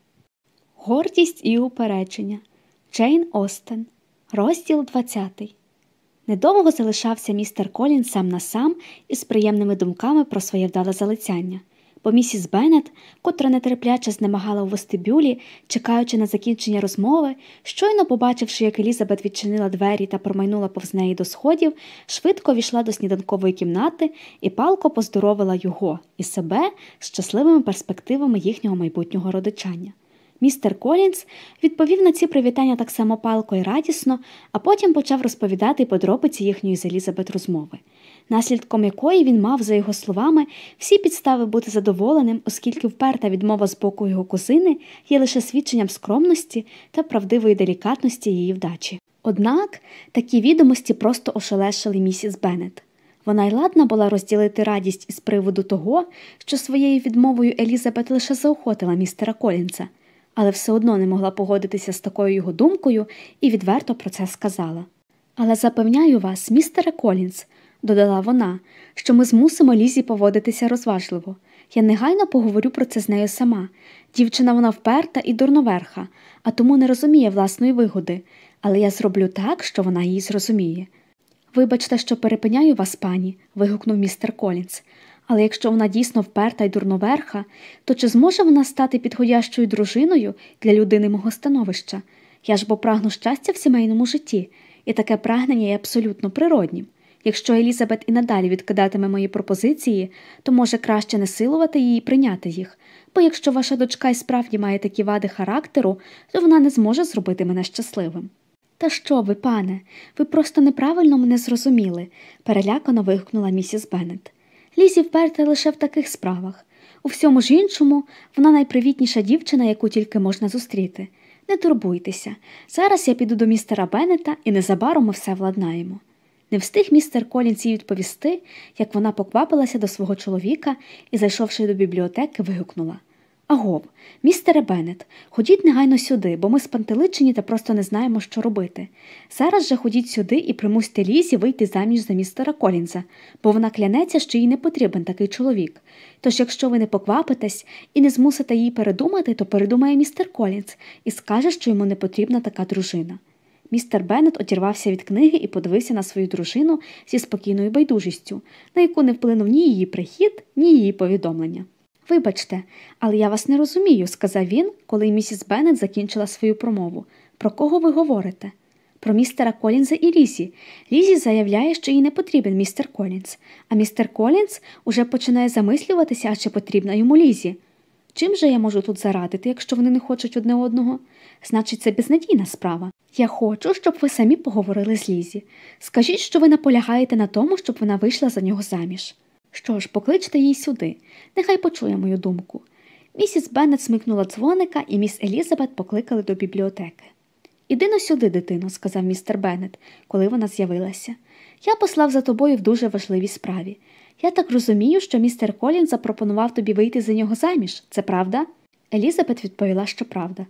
Гордість і упередження. Джейн Остен, розділ 20 Недовго залишався містер Колін сам на сам із приємними думками про своє вдале залицяння, бо місіс Беннет, котра нетерпляче знемагала у вестибюлі, чекаючи на закінчення розмови, щойно побачивши, як Елізабет відчинила двері та промайнула повз неї до сходів, швидко війшла до сніданкової кімнати і палко поздоровила його і себе з щасливими перспективами їхнього майбутнього родичання. Містер Колінс відповів на ці привітання так само палко і радісно, а потім почав розповідати подробиці їхньої з Елізабет розмови, наслідком якої він мав, за його словами, всі підстави бути задоволеним, оскільки вперта відмова з боку його кузини є лише свідченням скромності та правдивої делікатності її вдачі. Однак такі відомості просто ошелешили місіс Беннет. Вона й ладна була розділити радість із приводу того, що своєю відмовою Елізабет лише заохотила містера Колінса але все одно не могла погодитися з такою його думкою і відверто про це сказала. Але запевняю вас, містере Колінс, додала вона, що ми змусимо Лізі поводитися розважливо. Я негайно поговорю про це з нею сама. Дівчина вона вперта і дурноверха, а тому не розуміє власної вигоди, але я зроблю так, що вона її зрозуміє. Вибачте, що перепиняю вас, пані, вигукнув містер Колінс, але якщо вона дійсно вперта й дурноверха, то чи зможе вона стати підходящою дружиною для людини мого становища? Я ж бо прагну щастя в сімейному житті, і таке прагнення є абсолютно природнім. Якщо Елізабет і надалі відкидатиме мої пропозиції, то може краще не силувати її і прийняти їх, бо якщо ваша дочка і справді має такі вади характеру, то вона не зможе зробити мене щасливим. Та що ви, пане, ви просто неправильно мене зрозуміли, перелякано вигукнула місіс Беннет. Лізі вперта лише в таких справах. У всьому ж іншому вона найпривітніша дівчина, яку тільки можна зустріти. Не турбуйтеся. Зараз я піду до містера Беннета і незабаром ми все владнаємо. Не встиг містер Колінс їй відповісти, як вона поквапилася до свого чоловіка і, зайшовши до бібліотеки, вигукнула Агов, містере Беннет, ходіть негайно сюди, бо ми спантеличені та просто не знаємо, що робити. Зараз же ходіть сюди і примусьте Лізі вийти заміж за містера Колінза, бо вона клянеться, що їй не потрібен такий чоловік. Тож, якщо ви не поквапитесь і не змусите її передумати, то передумає містер Колінз і скаже, що йому не потрібна така дружина. Містер Беннет одірвався від книги і подивився на свою дружину зі спокійною байдужістю, на яку не вплинув ні її прихід, ні її повідомлення. Вибачте, але я вас не розумію, сказав він, коли місіс Беннет закінчила свою промову. Про кого ви говорите? Про містера Колінза і Лізі. Лізі заявляє, що їй не потрібен містер Колінз, а містер Колінз уже починає замислюватися, а чи потрібна йому Лізі. Чим же я можу тут зарадити, якщо вони не хочуть одне одного? Значить, це безнадійна справа. Я хочу, щоб ви самі поговорили з Лізі. Скажіть, що ви наполягаєте на тому, щоб вона вийшла за нього заміж. Що ж, покличте її сюди, нехай почує мою думку. Місіс Беннет смикнула дзвоника, і міс Елізабет покликали до бібліотеки. Іди на сюди, дитино, сказав містер Беннет, коли вона з'явилася. Я послав за тобою в дуже важливій справі. Я так розумію, що містер Колін запропонував тобі вийти за нього заміж, це правда? Елізабет відповіла, що правда.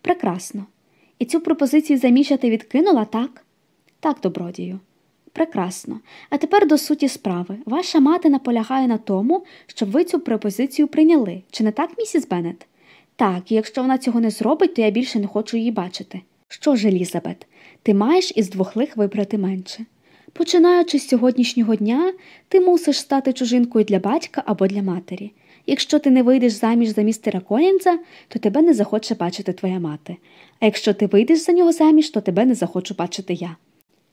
Прекрасно. І цю пропозицію заміжжя ти відкинула, так? Так, добродію. Прекрасно. А тепер до суті справи. Ваша мати наполягає на тому, щоб ви цю пропозицію прийняли. Чи не так, місіс Беннет? Так, і якщо вона цього не зробить, то я більше не хочу її бачити. Що ж, Елізабет, ти маєш із двох лих вибрати менше. Починаючи з сьогоднішнього дня, ти мусиш стати чужинкою для батька або для матері. Якщо ти не вийдеш заміж за містера Колінза, то тебе не захоче бачити твоя мати. А якщо ти вийдеш за нього заміж, то тебе не захочу бачити я.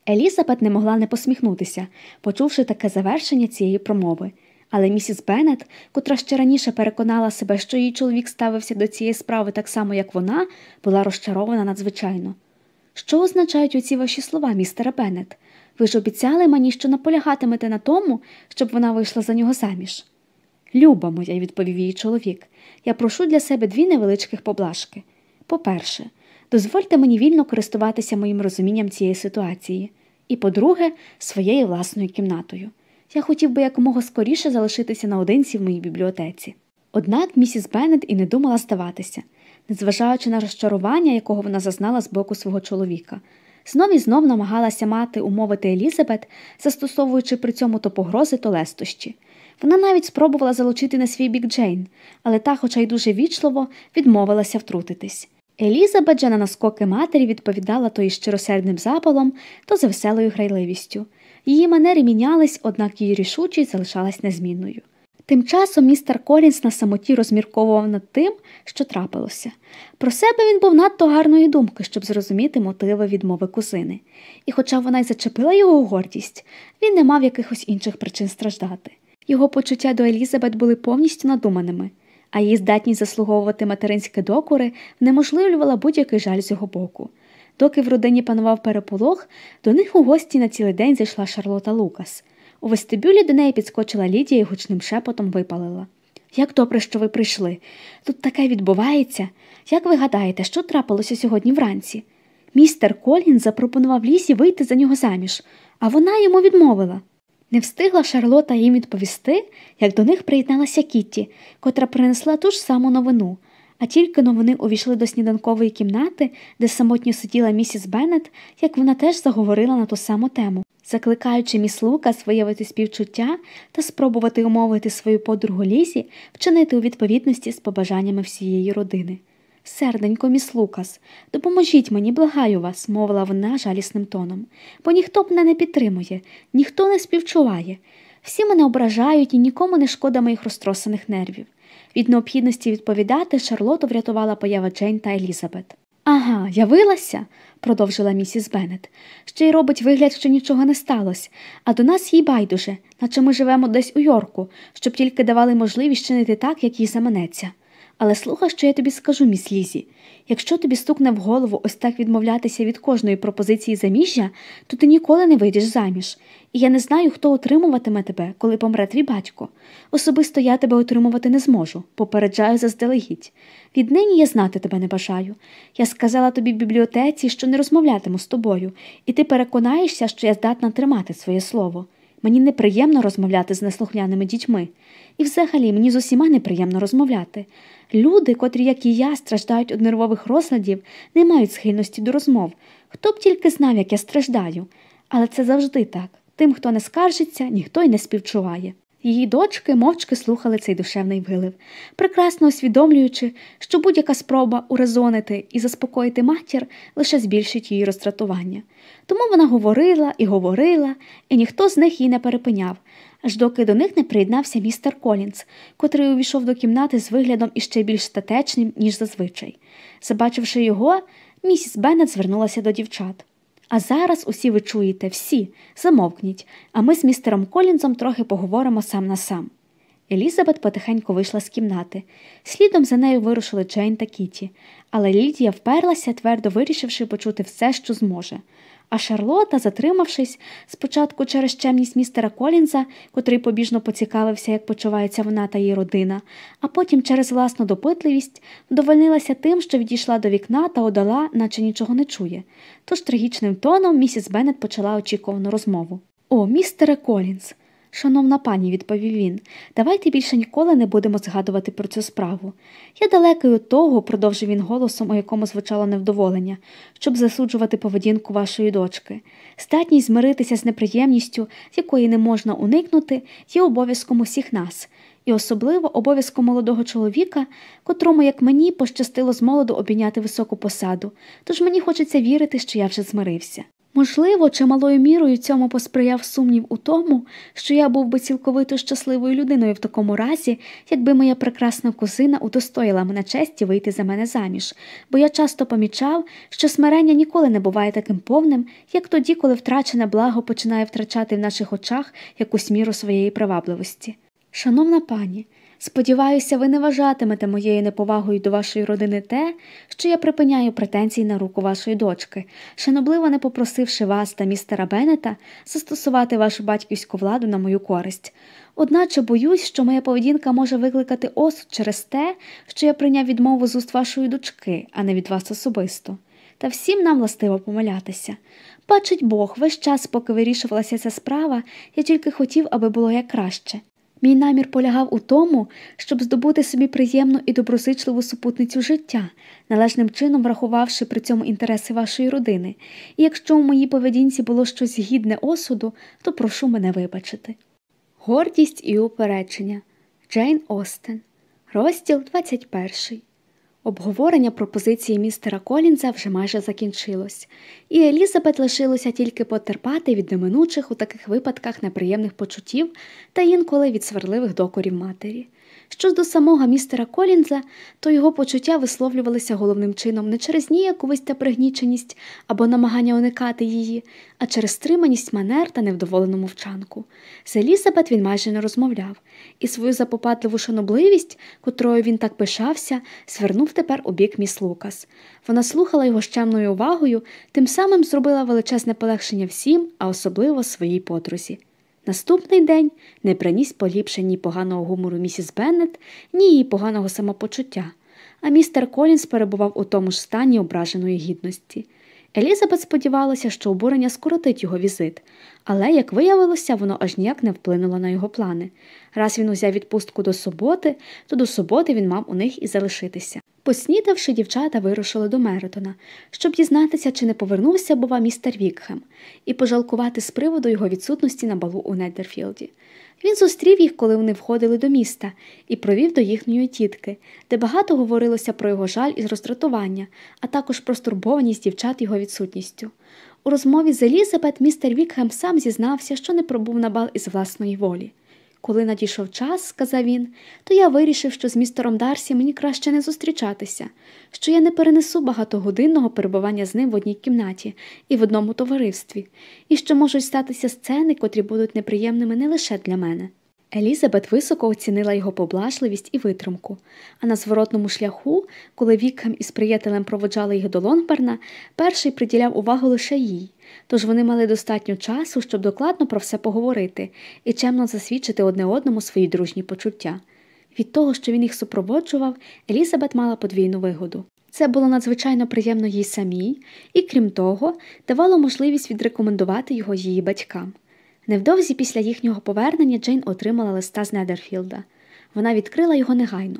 Елізабет не могла не посміхнутися, почувши таке завершення цієї промови. Але місіс Беннет, котра ще раніше переконала себе, що її чоловік ставився до цієї справи так само, як вона, була розчарована надзвичайно. Що означають оці ваші слова, містере Беннет? Ви ж обіцяли мені, що наполягатимете на тому, щоб вона вийшла за нього заміж. Люба моя, відповів її чоловік, я прошу для себе дві невеличких поблажки. По-перше, дозвольте мені вільно користуватися моїм розумінням цієї ситуації, і, по-друге, своєю власною кімнатою. Я хотів би якомога скоріше залишитися наодинці в моїй бібліотеці. Однак місіс Беннет і не думала здаватися, незважаючи на розчарування, якого вона зазнала з боку свого чоловіка. Знов і знов намагалася мати умовити Елізабет, застосовуючи при цьому то погрози, то лестощі. Вона навіть спробувала залучити на свій бік Джейн, але та, хоча й дуже вічливо, відмовилася втрутитись. Елізабет же на наскоки матері відповідала то із щиросердним запалом, то з веселою грайливістю. Її манери мінялись, однак її рішучість залишалась незмінною. Тим часом містер Колінс на самоті розмірковував над тим, що трапилося. Про себе він був надто гарної думки, щоб зрозуміти мотиви відмови кузини. І, хоча вона й зачепила його гордість, він не мав якихось інших причин страждати. Його почуття до Елізабет були повністю надуманими, а її здатність заслуговувати материнські докори внеможливлювала будь-який жаль з його боку. Доки в родині панував переполох, до них у гості на цілий день зайшла Шарлота Лукас. У вестибюлі до неї підскочила Лідія і гучним шепотом випалила. Як добре, що ви прийшли. Тут таке відбувається. Як ви гадаєте, що трапилося сьогодні вранці? Містер Колін запропонував лісі вийти за нього заміж, а вона йому відмовила. Не встигла Шарлота їм відповісти, як до них приєдналася Кітті, котра принесла ту ж саму новину. А тільки но вони увійшли до сніданкової кімнати, де самотньо сиділа місіс Беннет, як вона теж заговорила на ту саму тему, закликаючи міс Лукас виявити співчуття та спробувати умовити свою подругу Лізі вчинити у відповідності з побажаннями всієї родини. Серденько, міс Лукас, допоможіть мені, благаю вас, мовила вона жалісним тоном, бо ніхто б мене не підтримує, ніхто не співчуває. Всі мене ображають і нікому не шкода моїх розтросаних нервів. Від необхідності відповідати Шарлоту врятувала поява Джейн та Елізабет. Ага, явилася, продовжила місіс Беннет. ще й робить вигляд, що нічого не сталося, а до нас їй байдуже, наче ми живемо десь у Йорку, щоб тільки давали можливість чинити так, як їй заманеться. Але слухай, що я тобі скажу, міс Лізі. Якщо тобі стукне в голову ось так відмовлятися від кожної пропозиції заміжжя, то ти ніколи не вийдеш заміж. І я не знаю, хто отримуватиме тебе, коли помре твій батько. Особисто я тебе отримувати не зможу, попереджаю заздалегідь. Віднині я знати тебе не бажаю. Я сказала тобі в бібліотеці, що не розмовлятиму з тобою, і ти переконаєшся, що я здатна тримати своє слово. Мені неприємно розмовляти з неслухняними дітьми. І взагалі мені з усіма неприємно розмовляти. Люди, котрі, як і я, страждають від нервових розладів, не мають схильності до розмов. Хто б тільки знав, як я страждаю. Але це завжди так. Тим, хто не скаржиться, ніхто й не співчуває. Її дочки мовчки слухали цей душевний вилив, прекрасно усвідомлюючи, що будь-яка спроба урезонити і заспокоїти матір лише збільшить її роздратування. Тому вона говорила і говорила, і ніхто з них її не перепиняв, аж доки до них не приєднався містер Колінс, котрий увійшов до кімнати з виглядом іще більш статечним, ніж зазвичай. Забачивши його, місіс Беннет звернулася до дівчат. А зараз усі ви чуєте, всі, замовкніть, а ми з містером Колінзом трохи поговоримо сам на сам. Елізабет потихеньку вийшла з кімнати. Слідом за нею вирушили Джейн та Кіті, але Лідія вперлася, твердо вирішивши почути все, що зможе. А Шарлота, затримавшись, спочатку через чемність містера Колінза, котрий побіжно поцікавився, як почувається вона та її родина, а потім через власну допитливість вдовольнилася тим, що відійшла до вікна та одала, наче нічого не чує. Тож трагічним тоном місіс Беннет почала очікувану розмову. О, містере Колінз. Шановна пані, відповів він, давайте більше ніколи не будемо згадувати про цю справу. Я далекий від того, продовжив він голосом, у якому звучало невдоволення, щоб засуджувати поведінку вашої дочки. Статність змиритися з неприємністю, якої не можна уникнути, є обов'язком усіх нас, і особливо обов'язком молодого чоловіка, котрому, як мені, пощастило з молоду обійняти високу посаду, тож мені хочеться вірити, що я вже змирився. Можливо, чималою мірою цьому посприяв сумнів у тому, що я був би цілковито щасливою людиною в такому разі, якби моя прекрасна кузина удостоїла мене честі вийти за мене заміж, бо я часто помічав, що смирення ніколи не буває таким повним, як тоді, коли втрачене благо починає втрачати в наших очах якусь міру своєї привабливості. Шановна пані, Сподіваюся, ви не вважатимете моєю неповагою до вашої родини те, що я припиняю претензії на руку вашої дочки, шанобливо не попросивши вас та містера Беннета застосувати вашу батьківську владу на мою користь. Одначе боюсь, що моя поведінка може викликати осуд через те, що я прийняв відмову з уст вашої дочки, а не від вас особисто. Та всім нам властиво помилятися. Бачить Бог, весь час, поки вирішувалася ця справа, я тільки хотів, аби було як краще. Мій намір полягав у тому, щоб здобути собі приємну і доброзичливу супутницю життя, належним чином врахувавши при цьому інтереси вашої родини, і якщо у моїй поведінці було щось гідне осуду, то прошу мене вибачити. Гордість і упередження. Джейн Остен, розділ 21 Обговорення пропозиції містера Колінза вже майже закінчилось, і Елізабет лишилося тільки потерпати від неминучих у таких випадках неприємних почуттів та інколи від сварливих докорів матері. Що ж до самого містера Колінза, то його почуття висловлювалися головним чином не через ніяковість та пригніченість або намагання уникати її, а через стриманість манер та невдоволену мовчанку. З Елізабет він майже не розмовляв, і свою запопадливу шанобливість, котрою він так пишався, звернув тепер у бік міс Лукас. Вона слухала його щемною увагою, тим самим зробила величезне полегшення всім, а особливо своїй подрузі. Наступний день не приніс поліпшень ні поганого гумору місіс Беннет, ні її поганого самопочуття, а містер Колінс перебував у тому ж стані ображеної гідності. Елізабет сподівалася, що обурення скоротить його візит, але, як виявилося, воно аж ніяк не вплинуло на його плани. Раз він узяв відпустку до суботи, то до суботи він мав у них і залишитися. Поснідавши, дівчата вирушили до Меритона, щоб дізнатися, чи не повернувся, бува, містер Вікхем, і пожалкувати з приводу його відсутності на балу у Неддерфілді. Він зустрів їх, коли вони входили до міста, і провів до їхньої тітки, де багато говорилося про його жаль і роздратування, а також про стурбованість дівчат його відсутністю. У розмові з Елізабет містер Вікхем сам зізнався, що не пробув на бал із власної волі. Коли надійшов час, сказав він, то я вирішив, що з містером Дарсі мені краще не зустрічатися, що я не перенесу багатогодинного перебування з ним в одній кімнаті і в одному товаристві, і що можуть статися сцени, котрі будуть неприємними не лише для мене. Елізабет високо оцінила його поблажливість і витримку, а на зворотному шляху, коли Вікхем із приятелем проводжали їх до Лонгберна, перший приділяв увагу лише їй, тож вони мали достатньо часу, щоб докладно про все поговорити і чемно засвідчити одне одному свої дружні почуття. Від того, що він їх супроводжував, Елізабет мала подвійну вигоду. Це було надзвичайно приємно їй самій, і, крім того, давало можливість відрекомендувати його її батькам. Невдовзі після їхнього повернення Джейн отримала листа з Недерфілда. Вона відкрила його негайно.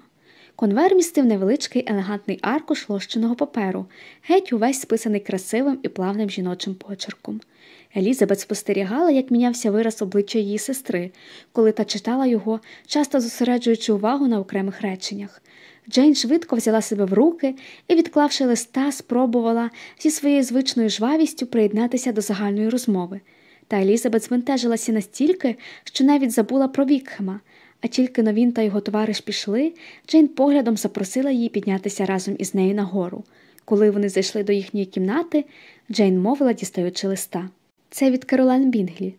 Конвер містив невеличкий елегантний аркуш лощеного паперу, геть увесь списаний красивим і плавним жіночим почерком. Елізабет спостерігала, як мінявся вираз обличчя її сестри, коли та читала його, часто зосереджуючи увагу на окремих реченнях. Джейн швидко взяла себе в руки і, відклавши листа, спробувала зі своєю звичною жвавістю приєднатися до загальної розмови. Та Елізабет звентежилася настільки, що навіть забула про Вікхема, а тільки но він та його товариш пішли, Джейн поглядом запросила її піднятися разом із нею нагору. Коли вони зайшли до їхньої кімнати, Джейн мовила, дістаючи листа. Це від Керолайн Бінглі.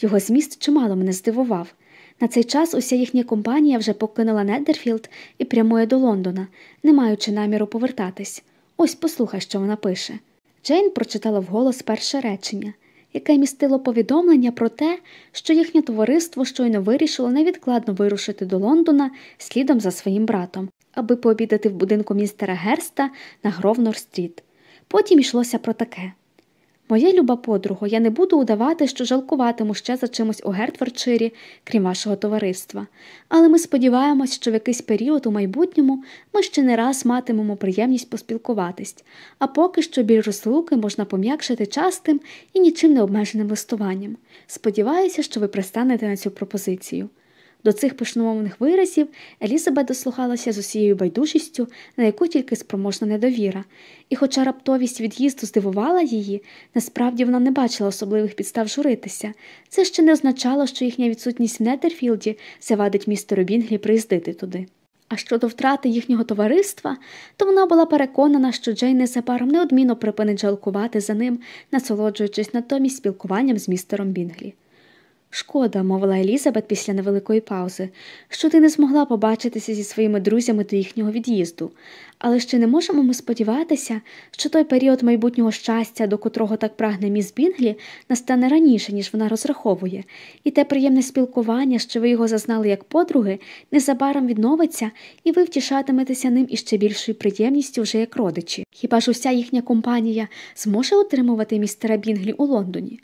Його зміст чимало мене здивував. На цей час уся їхня компанія вже покинула Неддерфілд і прямує до Лондона, не маючи наміру повертатись. Ось послухай, що вона пише. Джейн прочитала вголос перше речення яке містило повідомлення про те, що їхнє товариство щойно вирішило невідкладно вирушити до Лондона слідом за своїм братом, аби пообідати в будинку містера Герста на Гровнор-стріт. Потім йшлося про таке. Моя люба подруго, я не буду удавати, що жалкуватиму ще за чимось у Гертфордширі, крім вашого товариства, але ми сподіваємось, що в якийсь період у майбутньому ми ще не раз матимемо приємність поспілкуватись, а поки що біль розлуки можна пом'якшити частим і нічим не обмеженим листуванням. Сподіваюся, що ви пристанете на цю пропозицію. До цих пишномовних виразів Елізабет дослухалася з усією байдужістю, на яку тільки спроможна недовіра, і, хоча раптовість від'їзду здивувала її, насправді вона не бачила особливих підстав журитися. Це ще не означало, що їхня відсутність в Нетерфілді завадить містеру Бінглі приїздити туди. А щодо втрати їхнього товариства, то вона була переконана, що Джейн незабаром неодмінно припинить жалкувати за ним, насолоджуючись натомість спілкуванням з містером Бінглі. Шкода, мовила Елізабет після невеликої паузи, що ти не змогла побачитися зі своїми друзями до їхнього від'їзду, але ще не можемо ми сподіватися, що той період майбутнього щастя, до котрого так прагне міс Бінглі, настане раніше, ніж вона розраховує, і те приємне спілкування, що ви його зазнали як подруги, незабаром відновиться, і ви втішатиметеся ним іще більшою приємністю вже як родичі. Хіба ж уся їхня компанія зможе утримувати містера Бінглі у Лондоні?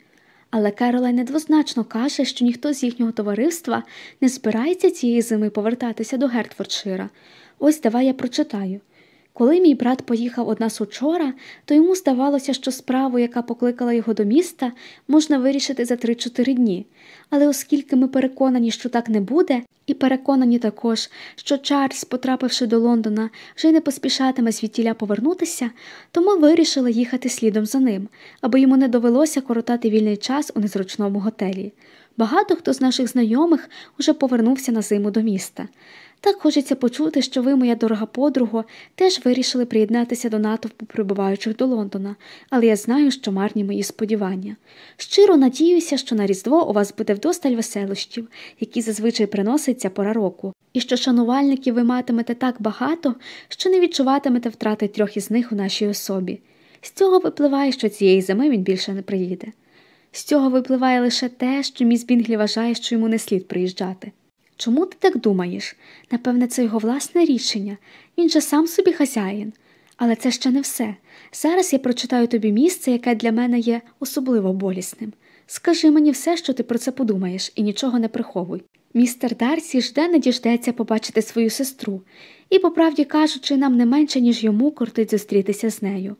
Але Керолайн недвозначно каже, що ніхто з їхнього товариства не збирається цієї зими повертатися до Гертфордшира. Ось давай я прочитаю. Коли мій брат поїхав од нас учора, то йому здавалося, що справу, яка покликала його до міста, можна вирішити за 3-4 дні. Але оскільки ми переконані, що так не буде, і переконані також, що Чарльз, потрапивши до Лондона, вже й не поспішатиме звідтіля повернутися, то ми вирішили їхати слідом за ним, аби йому не довелося коротати вільний час у незручному готелі. Багато хто з наших знайомих уже повернувся на зиму до міста. Так хочеться почути, що ви, моя дорога подруго, теж вирішили приєднатися до натовпу прибуваючих до Лондона, але я знаю, що марні мої сподівання. Щиро надіюся, що на Різдво у вас буде вдосталь веселощів, які зазвичай приноситься пора року, і що шанувальників ви матимете так багато, що не відчуватимете втрати трьох із них у нашій особі. З цього випливає, що цієї зими він більше не приїде. З цього випливає лише те, що міс Бінглі вважає, що йому не слід приїжджати. Чому ти так думаєш? Напевне, це його власне рішення. Він же сам собі хазяїн. Але це ще не все. Зараз я прочитаю тобі місце, яке для мене є особливо болісним. Скажи мені все, що ти про це подумаєш, і нічого не приховуй. Містер Дарсі жде не діждеться побачити свою сестру, і, по правді кажучи, нам не менше, ніж йому кортить зустрітися з нею.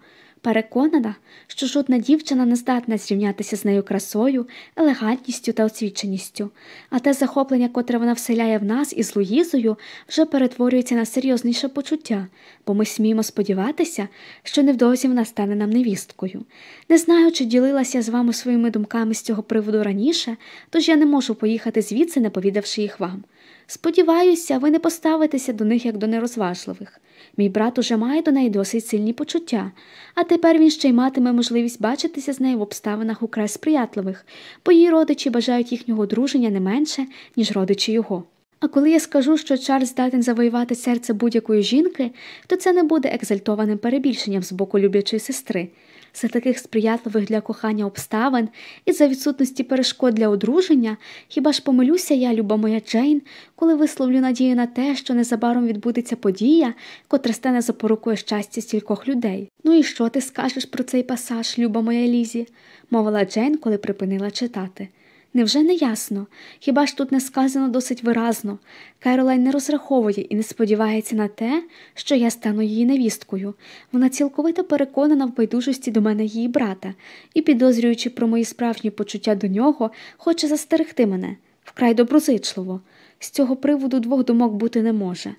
Переконана, що жодна дівчина не здатна зрівнятися з нею красою, елегантністю та освіченістю, а те захоплення, котре вона вселяє в нас із Луїзою, вже перетворюється на серйозніше почуття, бо ми сміємо сподіватися, що невдовзі вона стане нам невісткою. Не знаю, чи ділилася з вами своїми думками з цього приводу раніше, тож я не можу поїхати звідси, не повідавши їх вам. Сподіваюся, ви не поставитеся до них як до нерозважливих. Мій брат уже має до неї досить сильні почуття, а тепер він ще й матиме можливість бачитися з нею в обставинах украй сприятливих, бо її родичі бажають їхнього одруження не менше, ніж родичі його. А коли я скажу, що Чарльз здатен завоювати серце будь-якої жінки, то це не буде екзальтованим перебільшенням з боку люблячої сестри за таких сприятливих для кохання обставин і за відсутності перешкод для одруження, хіба ж помилюся я, люба моя Джейн, коли висловлю надію на те, що незабаром відбудеться подія, котра стане запорукою щастя стількох людей. Ну і що ти скажеш про цей пасаж, люба моя Лізі? мовила Джейн, коли припинила читати. Невже не ясно? Хіба ж тут не сказано досить виразно? Керолайн не розраховує і не сподівається на те, що я стану її невісткою. Вона цілковито переконана в байдужості до мене її брата і, підозрюючи про мої справжні почуття до нього, хоче застерегти мене вкрай доброзичливо. З цього приводу двох думок бути не може.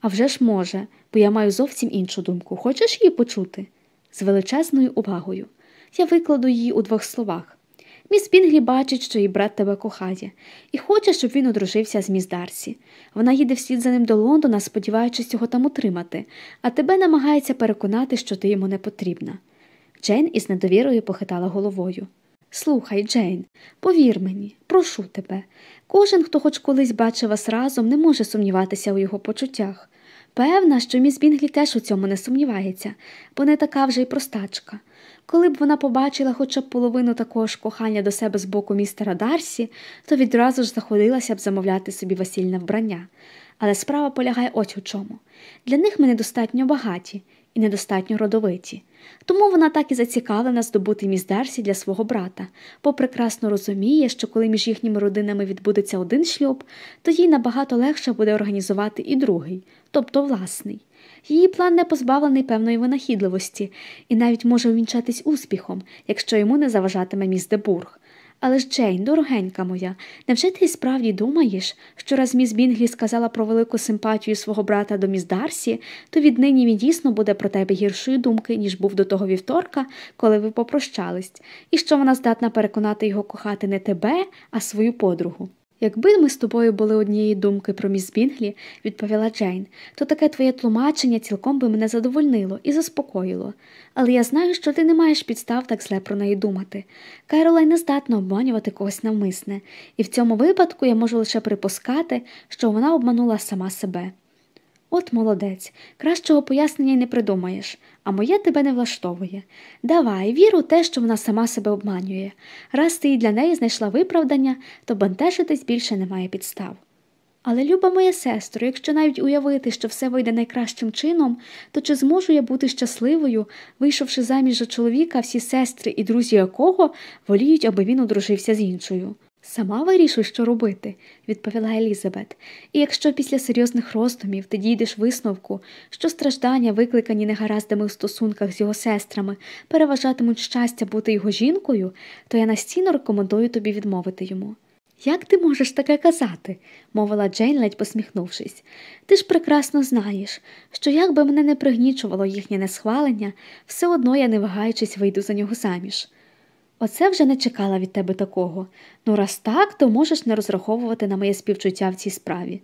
А вже ж може, бо я маю зовсім іншу думку. Хочеш її почути? З величезною увагою. Я викладу її у двох словах. Міс Пінглі бачить, що її брат тебе кохає, і хоче, щоб він одружився з міс Дарсі. Вона їде вслід за ним до Лондона, сподіваючись його там утримати, а тебе намагається переконати, що ти йому не потрібна. Джейн із недовірою похитала головою. Слухай, Джейн, повір мені, прошу тебе. Кожен, хто хоч колись бачив вас разом, не може сумніватися у його почуттях. Певна, що міс Бінглі теж у цьому не сумнівається, бо не така вже й простачка. Коли б вона побачила хоча б половину такого ж кохання до себе з боку містера Дарсі, то відразу ж заходилася б замовляти собі весільне вбрання. Але справа полягає ось у чому. Для них ми недостатньо багаті і недостатньо родовиті. Тому вона так і зацікавлена здобути міс Дарсі для свого брата, бо прекрасно розуміє, що коли між їхніми родинами відбудеться один шлюб, то їй набагато легше буде організувати і другий, тобто власний. Її план не позбавлений певної винахідливості і навіть може увінчатись успіхом, якщо йому не заважатиме міс Дебург. Але ж, Джейн, дорогенька моя, невже ти справді думаєш, що раз міс Бінглі сказала про велику симпатію свого брата до міс Дарсі, то віднині він дійсно буде про тебе гіршої думки, ніж був до того вівторка, коли ви попрощались, і що вона здатна переконати його кохати не тебе, а свою подругу? Якби ми з тобою були однієї думки про міс Бінглі, відповіла Джейн, то таке твоє тлумачення цілком би мене задовольнило і заспокоїло. Але я знаю, що ти не маєш підстав так зле про неї думати. Керолай не здатна обманювати когось навмисне, і в цьому випадку я можу лише припускати, що вона обманула сама себе. От молодець, кращого пояснення й не придумаєш, а моє тебе не влаштовує. Давай, вір у те, що вона сама себе обманює. Раз ти і для неї знайшла виправдання, то бентежитись більше немає підстав. Але, люба моя сестро, якщо навіть уявити, що все вийде найкращим чином, то чи зможу я бути щасливою, вийшовши заміж за чоловіка, всі сестри і друзі якого воліють, аби він одружився з іншою? Сама вирішуй, що робити, відповіла Елізабет, і якщо після серйозних роздумів ти дійдеш висновку, що страждання, викликані негараздами у стосунках з його сестрами, переважатимуть щастя бути його жінкою, то я настійно рекомендую тобі відмовити йому. Як ти можеш таке казати? мовила Джейн, ледь посміхнувшись. Ти ж прекрасно знаєш, що як би мене не пригнічувало їхнє несхвалення, все одно я, не вагаючись, вийду за нього заміж. Оце вже не чекала від тебе такого. Ну, раз так, то можеш не розраховувати на моє співчуття в цій справі.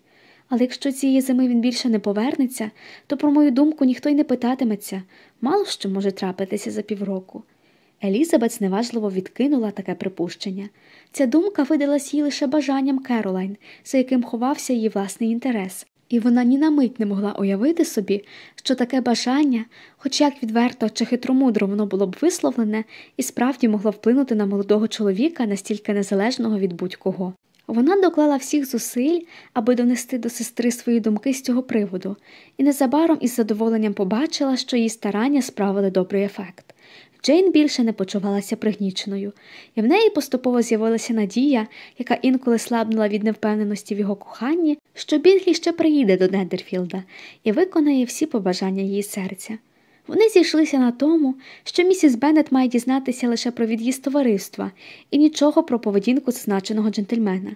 Але якщо цієї зими він більше не повернеться, то, про мою думку, ніхто й не питатиметься мало що може трапитися за півроку. Елізабет зневажливо відкинула таке припущення. Ця думка видалась їй лише бажанням Керолайн, за яким ховався її власний інтерес, і вона ні на мить не могла уявити собі, що таке бажання, хоч як відверто чи хитромудро воно було б висловлене, і справді могло вплинути на молодого чоловіка настільки незалежного від будь-кого. Вона доклала всіх зусиль, аби донести до сестри свої думки з цього приводу, і незабаром із задоволенням побачила, що її старання справили добрий ефект. Джейн більше не почувалася пригніченою, і в неї поступово з'явилася надія, яка інколи слабнула від невпевненості в його коханні, що Бінглі ще приїде до Недерфілда і виконає всі побажання її серця. Вони зійшлися на тому, що місіс Беннет має дізнатися лише про від'їзд товариства і нічого про поведінку зазначеного джентльмена.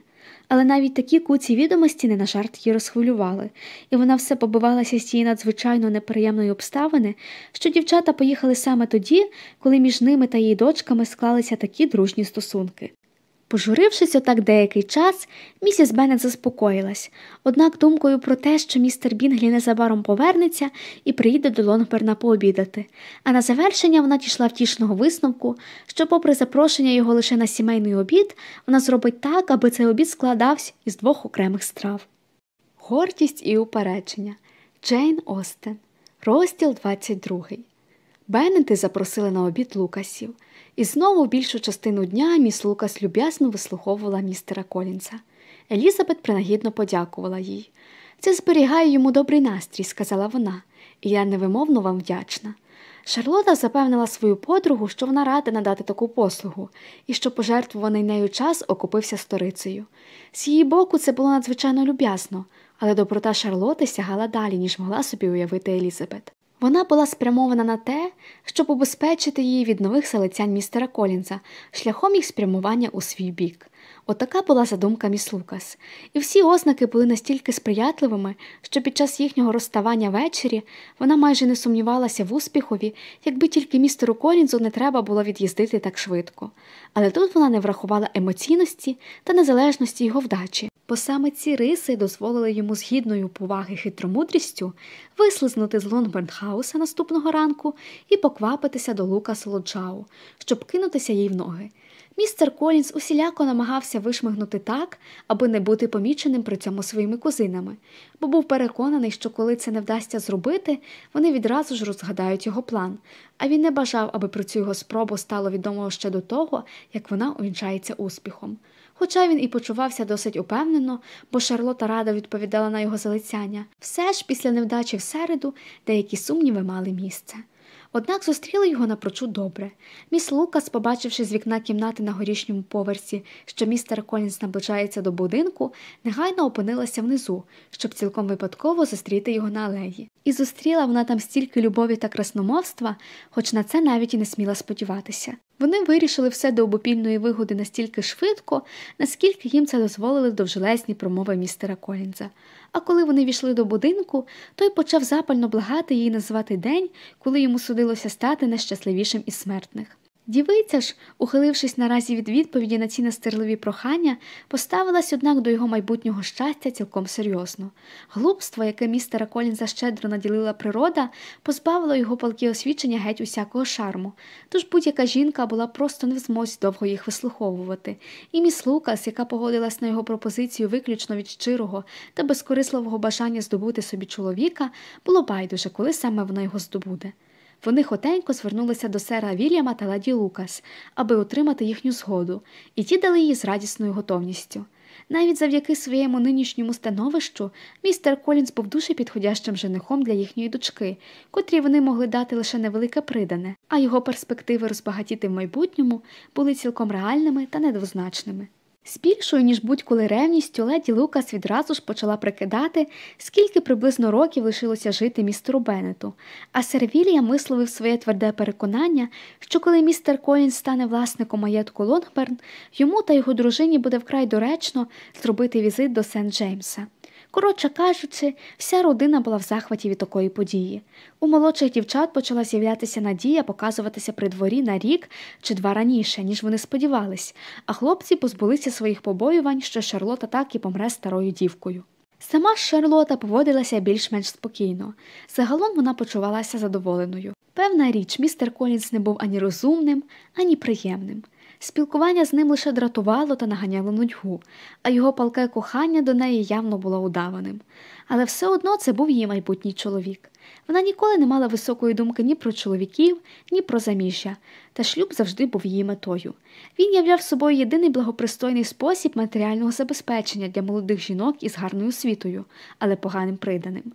Але навіть такі куці відомості не на жарт її розхвилювали, і вона все побивалася з цієї надзвичайно неприємної обставини, що дівчата поїхали саме тоді, коли між ними та її дочками склалися такі дружні стосунки. Пожурившись отак деякий час, місіс Беннет заспокоїлась, однак думкою про те, що містер Бінглі незабаром повернеться і приїде до Лонгберна пообідати, а на завершення вона дійшла втішного висновку, що, попри запрошення його лише на сімейний обід, вона зробить так, аби цей обід складався із двох окремих страв. Гордість і упередження. Джейн Остен, розділ 22 Беннети запросили на обід Лукасів. І знову більшу частину дня міс Лукас люб'язно вислуховувала містера Колінса. Елізабет принагідно подякувала їй. Це зберігає йому добрий настрій, сказала вона, і я невимовно вам вдячна. Шарлота запевнила свою подругу, що вона рада надати таку послугу, і що пожертвуваний нею час окупився сторицею. З її боку, це було надзвичайно люб'язно, але доброта Шарлоти сягала далі, ніж могла собі уявити Елізабет. Вона була спрямована на те, щоб убезпечити її від нових залицянь містера Колінса шляхом їх спрямування у свій бік. Отака була задумка міс Лукас, і всі ознаки були настільки сприятливими, що під час їхнього розставання ввечері вона майже не сумнівалася в успіхові, якби тільки містеру Колінзу не треба було від'їздити так швидко. Але тут вона не врахувала емоційності та незалежності його вдачі, бо саме ці риси дозволили йому з гідною поваги хитромудрістю вислизнути з Лонгбернхауса наступного ранку і поквапитися до Лука Солоджау, щоб кинутися їй в ноги. Містер Колінс усіляко намагався вишмигнути так, аби не бути поміченим при цьому своїми кузинами, бо був переконаний, що коли це не вдасться зробити, вони відразу ж розгадають його план, а він не бажав, аби про цю його спробу стало відомо ще до того, як вона увінчається успіхом. Хоча він і почувався досить упевнено, бо Шарлота рада відповідала на його залицяння, все ж після невдачі в середу деякі сумніви мали місце. Однак зустріли його напрочуд добре. Міс Лукас, побачивши з вікна кімнати на горішньому поверсі, що містер Колінс наближається до будинку, негайно опинилася внизу, щоб цілком випадково зустріти його на алеї. І зустріла вона там стільки любові та красномовства, хоч на це навіть і не сміла сподіватися. Вони вирішили все до обопільної вигоди настільки швидко, наскільки їм це дозволили довжелезні промови містера Колінза. А коли вони війшли до будинку, той почав запально благати їй назвати день, коли йому судилося стати найщасливішим із смертних. Дівиця ж, ухилившись наразі від відповіді на ці настирливі прохання, поставилась, однак, до його майбутнього щастя цілком серйозно. Глупство, яке містера Колінза щедро наділила природа, позбавило його палки освічення геть усякого шарму, тож будь-яка жінка була просто не в змозі довго їх вислуховувати, і міс Лукас, яка погодилась на його пропозицію виключно від щирого та безкорисливого бажання здобути собі чоловіка, було байдуже, коли саме вона його здобуде. Вони хотенько звернулися до сера Вільяма та ладі Лукас, аби отримати їхню згоду, і ті дали її з радісною готовністю. Навіть завдяки своєму нинішньому становищу містер Колінс був дуже підходящим женихом для їхньої дочки, котрій вони могли дати лише невелике придане, а його перспективи розбагатіти в майбутньому були цілком реальними та недвозначними. З більшою, ніж будь-коли ревністю, леді Лукас відразу ж почала прикидати, скільки приблизно років лишилося жити містеру Беннету, а сер Вільям висловив своє тверде переконання, що коли містер Колінс стане власником маєтку Лонгберн, йому та його дружині буде вкрай доречно зробити візит до Сент Джеймса. Коротше кажучи, вся родина була в захваті від такої події. У молодших дівчат почала з'являтися надія показуватися при дворі на рік чи два раніше, ніж вони сподівались, а хлопці позбулися своїх побоювань, що Шарлота так і помре старою дівкою. Сама Шарлота поводилася більш-менш спокійно. Загалом вона почувалася задоволеною. Певна річ, містер Колінс не був ані розумним, ані приємним. Спілкування з ним лише дратувало та наганяло нудьгу, а його палке кохання до неї явно було удаваним. Але все одно це був її майбутній чоловік. Вона ніколи не мала високої думки ні про чоловіків, ні про заміжжя, та шлюб завжди був її метою. Він являв собою єдиний благопристойний спосіб матеріального забезпечення для молодих жінок із гарною освітою, але поганим приданим.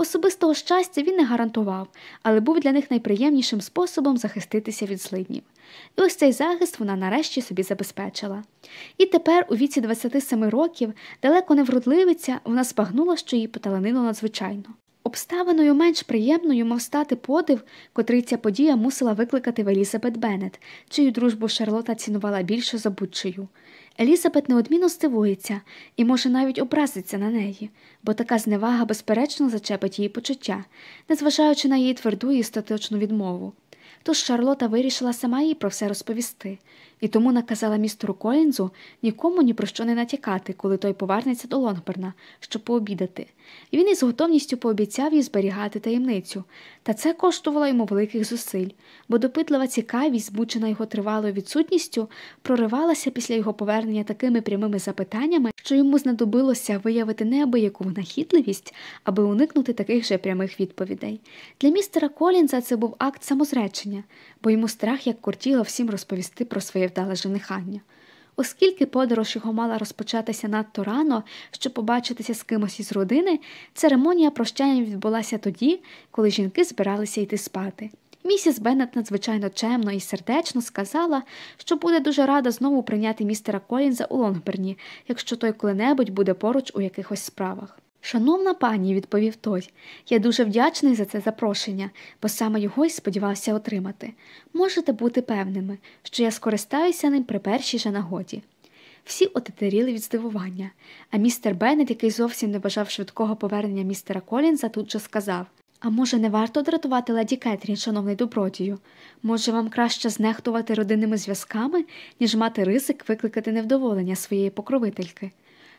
Особистого щастя він не гарантував, але був для них найприємнішим способом захиститися від злиднів. І ось цей захист вона нарешті собі забезпечила. І тепер, у віці 27 років, далеко не вродливиця, вона спагнула, що її поталанило надзвичайно. Обставиною менш приємною мав стати подив, котрий ця подія мусила викликати в Елізабет Беннет, чию дружбу Шарлота цінувала більше за будь-чию. Елізабет неодмінно здивується і може навіть образиться на неї, бо така зневага безперечно зачепить її почуття, незважаючи на її тверду і остаточну відмову. Тож Шарлота вирішила сама їй про все розповісти, і тому наказала містеру Колінзу нікому ні про що не натякати, коли той повернеться до Лонгберна, щоб пообідати. Він із готовністю пообіцяв їй зберігати таємницю, та це коштувало йому великих зусиль, бо допитлива цікавість, збучена його тривалою відсутністю, проривалася після його повернення такими прямими запитаннями, що йому знадобилося виявити неабияку винахідливість, аби уникнути таких же прямих відповідей. Для містера Колінза це був акт самозречення, бо йому страх як кортіло всім розповісти про своє вдале женихання. Оскільки подорож його мала розпочатися надто рано, щоб побачитися з кимось із родини, церемонія прощання відбулася тоді, коли жінки збиралися йти спати. Місіс Беннет надзвичайно чемно і сердечно сказала, що буде дуже рада знову прийняти містера Колінза у Лонгберні, якщо той коли-небудь буде поруч у якихось справах. Шановна пані, відповів той, я дуже вдячний за це запрошення, бо саме його й сподівався отримати. Можете бути певними, що я скористаюся ним при першій же нагоді. Всі отетеріли від здивування, а містер Беннет, який зовсім не бажав швидкого повернення містера Колінза, тут же сказав А може, не варто дратувати леді Кетрін, шановний добродію? Може, вам краще знехтувати родинними зв'язками, ніж мати ризик викликати невдоволення своєї покровительки?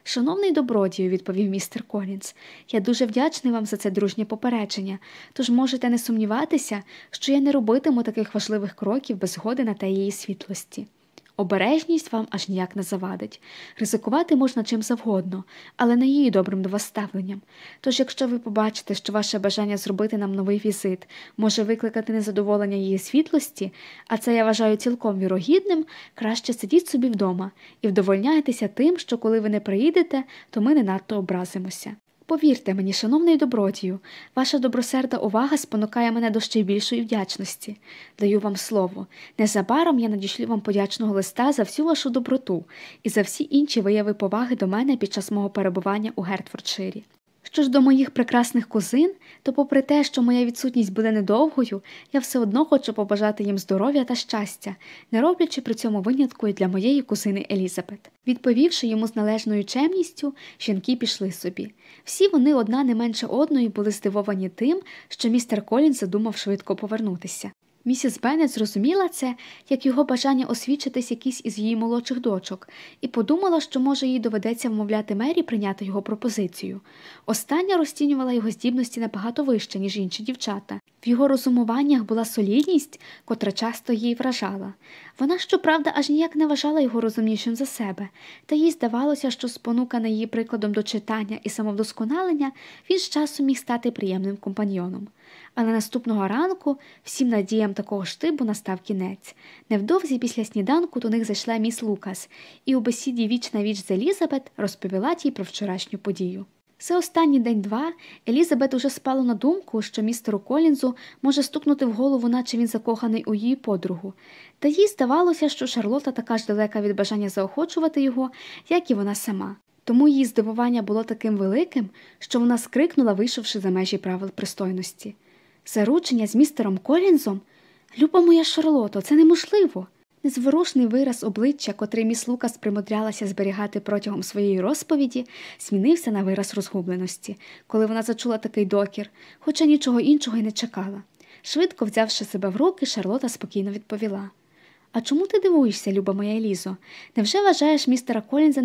Шановний добродію, відповів містер Колінс, я дуже вдячний вам за це дружнє попередження, тож можете не сумніватися, що я не робитиму таких важливих кроків без згоди на те її світлості. Обережність вам аж ніяк не завадить. Ризикувати можна чим завгодно, але не її добрим до вас ставленням. Тож, якщо ви побачите, що ваше бажання зробити нам новий візит може викликати незадоволення її світлості, а це я вважаю цілком вірогідним, краще сидіть собі вдома і вдовольняйтеся тим, що коли ви не приїдете, то ми не надто образимося. Повірте мені, шановний добродію, ваша добросерда увага спонукає мене до ще більшої вдячності. Даю вам слово. Незабаром я надішлю вам подячного листа за всю вашу доброту і за всі інші вияви поваги до мене під час мого перебування у Гертфордширі. Що ж до моїх прекрасних кузин, то, попри те, що моя відсутність буде недовгою, я все одно хочу побажати їм здоров'я та щастя, не роблячи при цьому винятку і для моєї кузини Елізабет. Відповівши йому з належною чемністю, жінки пішли собі. Всі вони одна не менше одної були здивовані тим, що містер Колін задумав швидко повернутися. Місіс Беннет зрозуміла це, як його бажання освідчитись якійсь із її молодших дочок, і подумала, що, може, їй доведеться вмовляти Мері прийняти його пропозицію. Остання розцінювала його здібності набагато вище, ніж інші дівчата. В його розумуваннях була солідність, котра часто її вражала. Вона, щоправда, аж ніяк не вважала його розумнішим за себе, та їй здавалося, що, спонукана її прикладом до читання і самовдосконалення, він з часом міг стати приємним компаньйоном. Але наступного ранку всім надіям такого штибу настав кінець. Невдовзі після сніданку до них зайшла міс Лукас, і у бесіді віч на віч з Елізабет розповіла їй про вчорашню подію. За останній день-два Елізабет уже спала на думку, що містеру Колінзу може стукнути в голову, наче він закоханий у її подругу, та їй здавалося, що Шарлота така ж далека від бажання заохочувати його, як і вона сама. Тому її здивування було таким великим, що вона скрикнула, вийшовши за межі правил пристойності. Заручення з містером Колінзом? Люба моя Шарлото, це неможливо. Незворушний вираз обличчя, котрий міс Лукас примудрялася зберігати протягом своєї розповіді, змінився на вираз розгубленості, коли вона зачула такий докір, хоча нічого іншого й не чекала. Швидко взявши себе в руки, Шарлота спокійно відповіла. А чому ти дивуєшся, люба моя Елізо? Невже вважаєш містера Колінза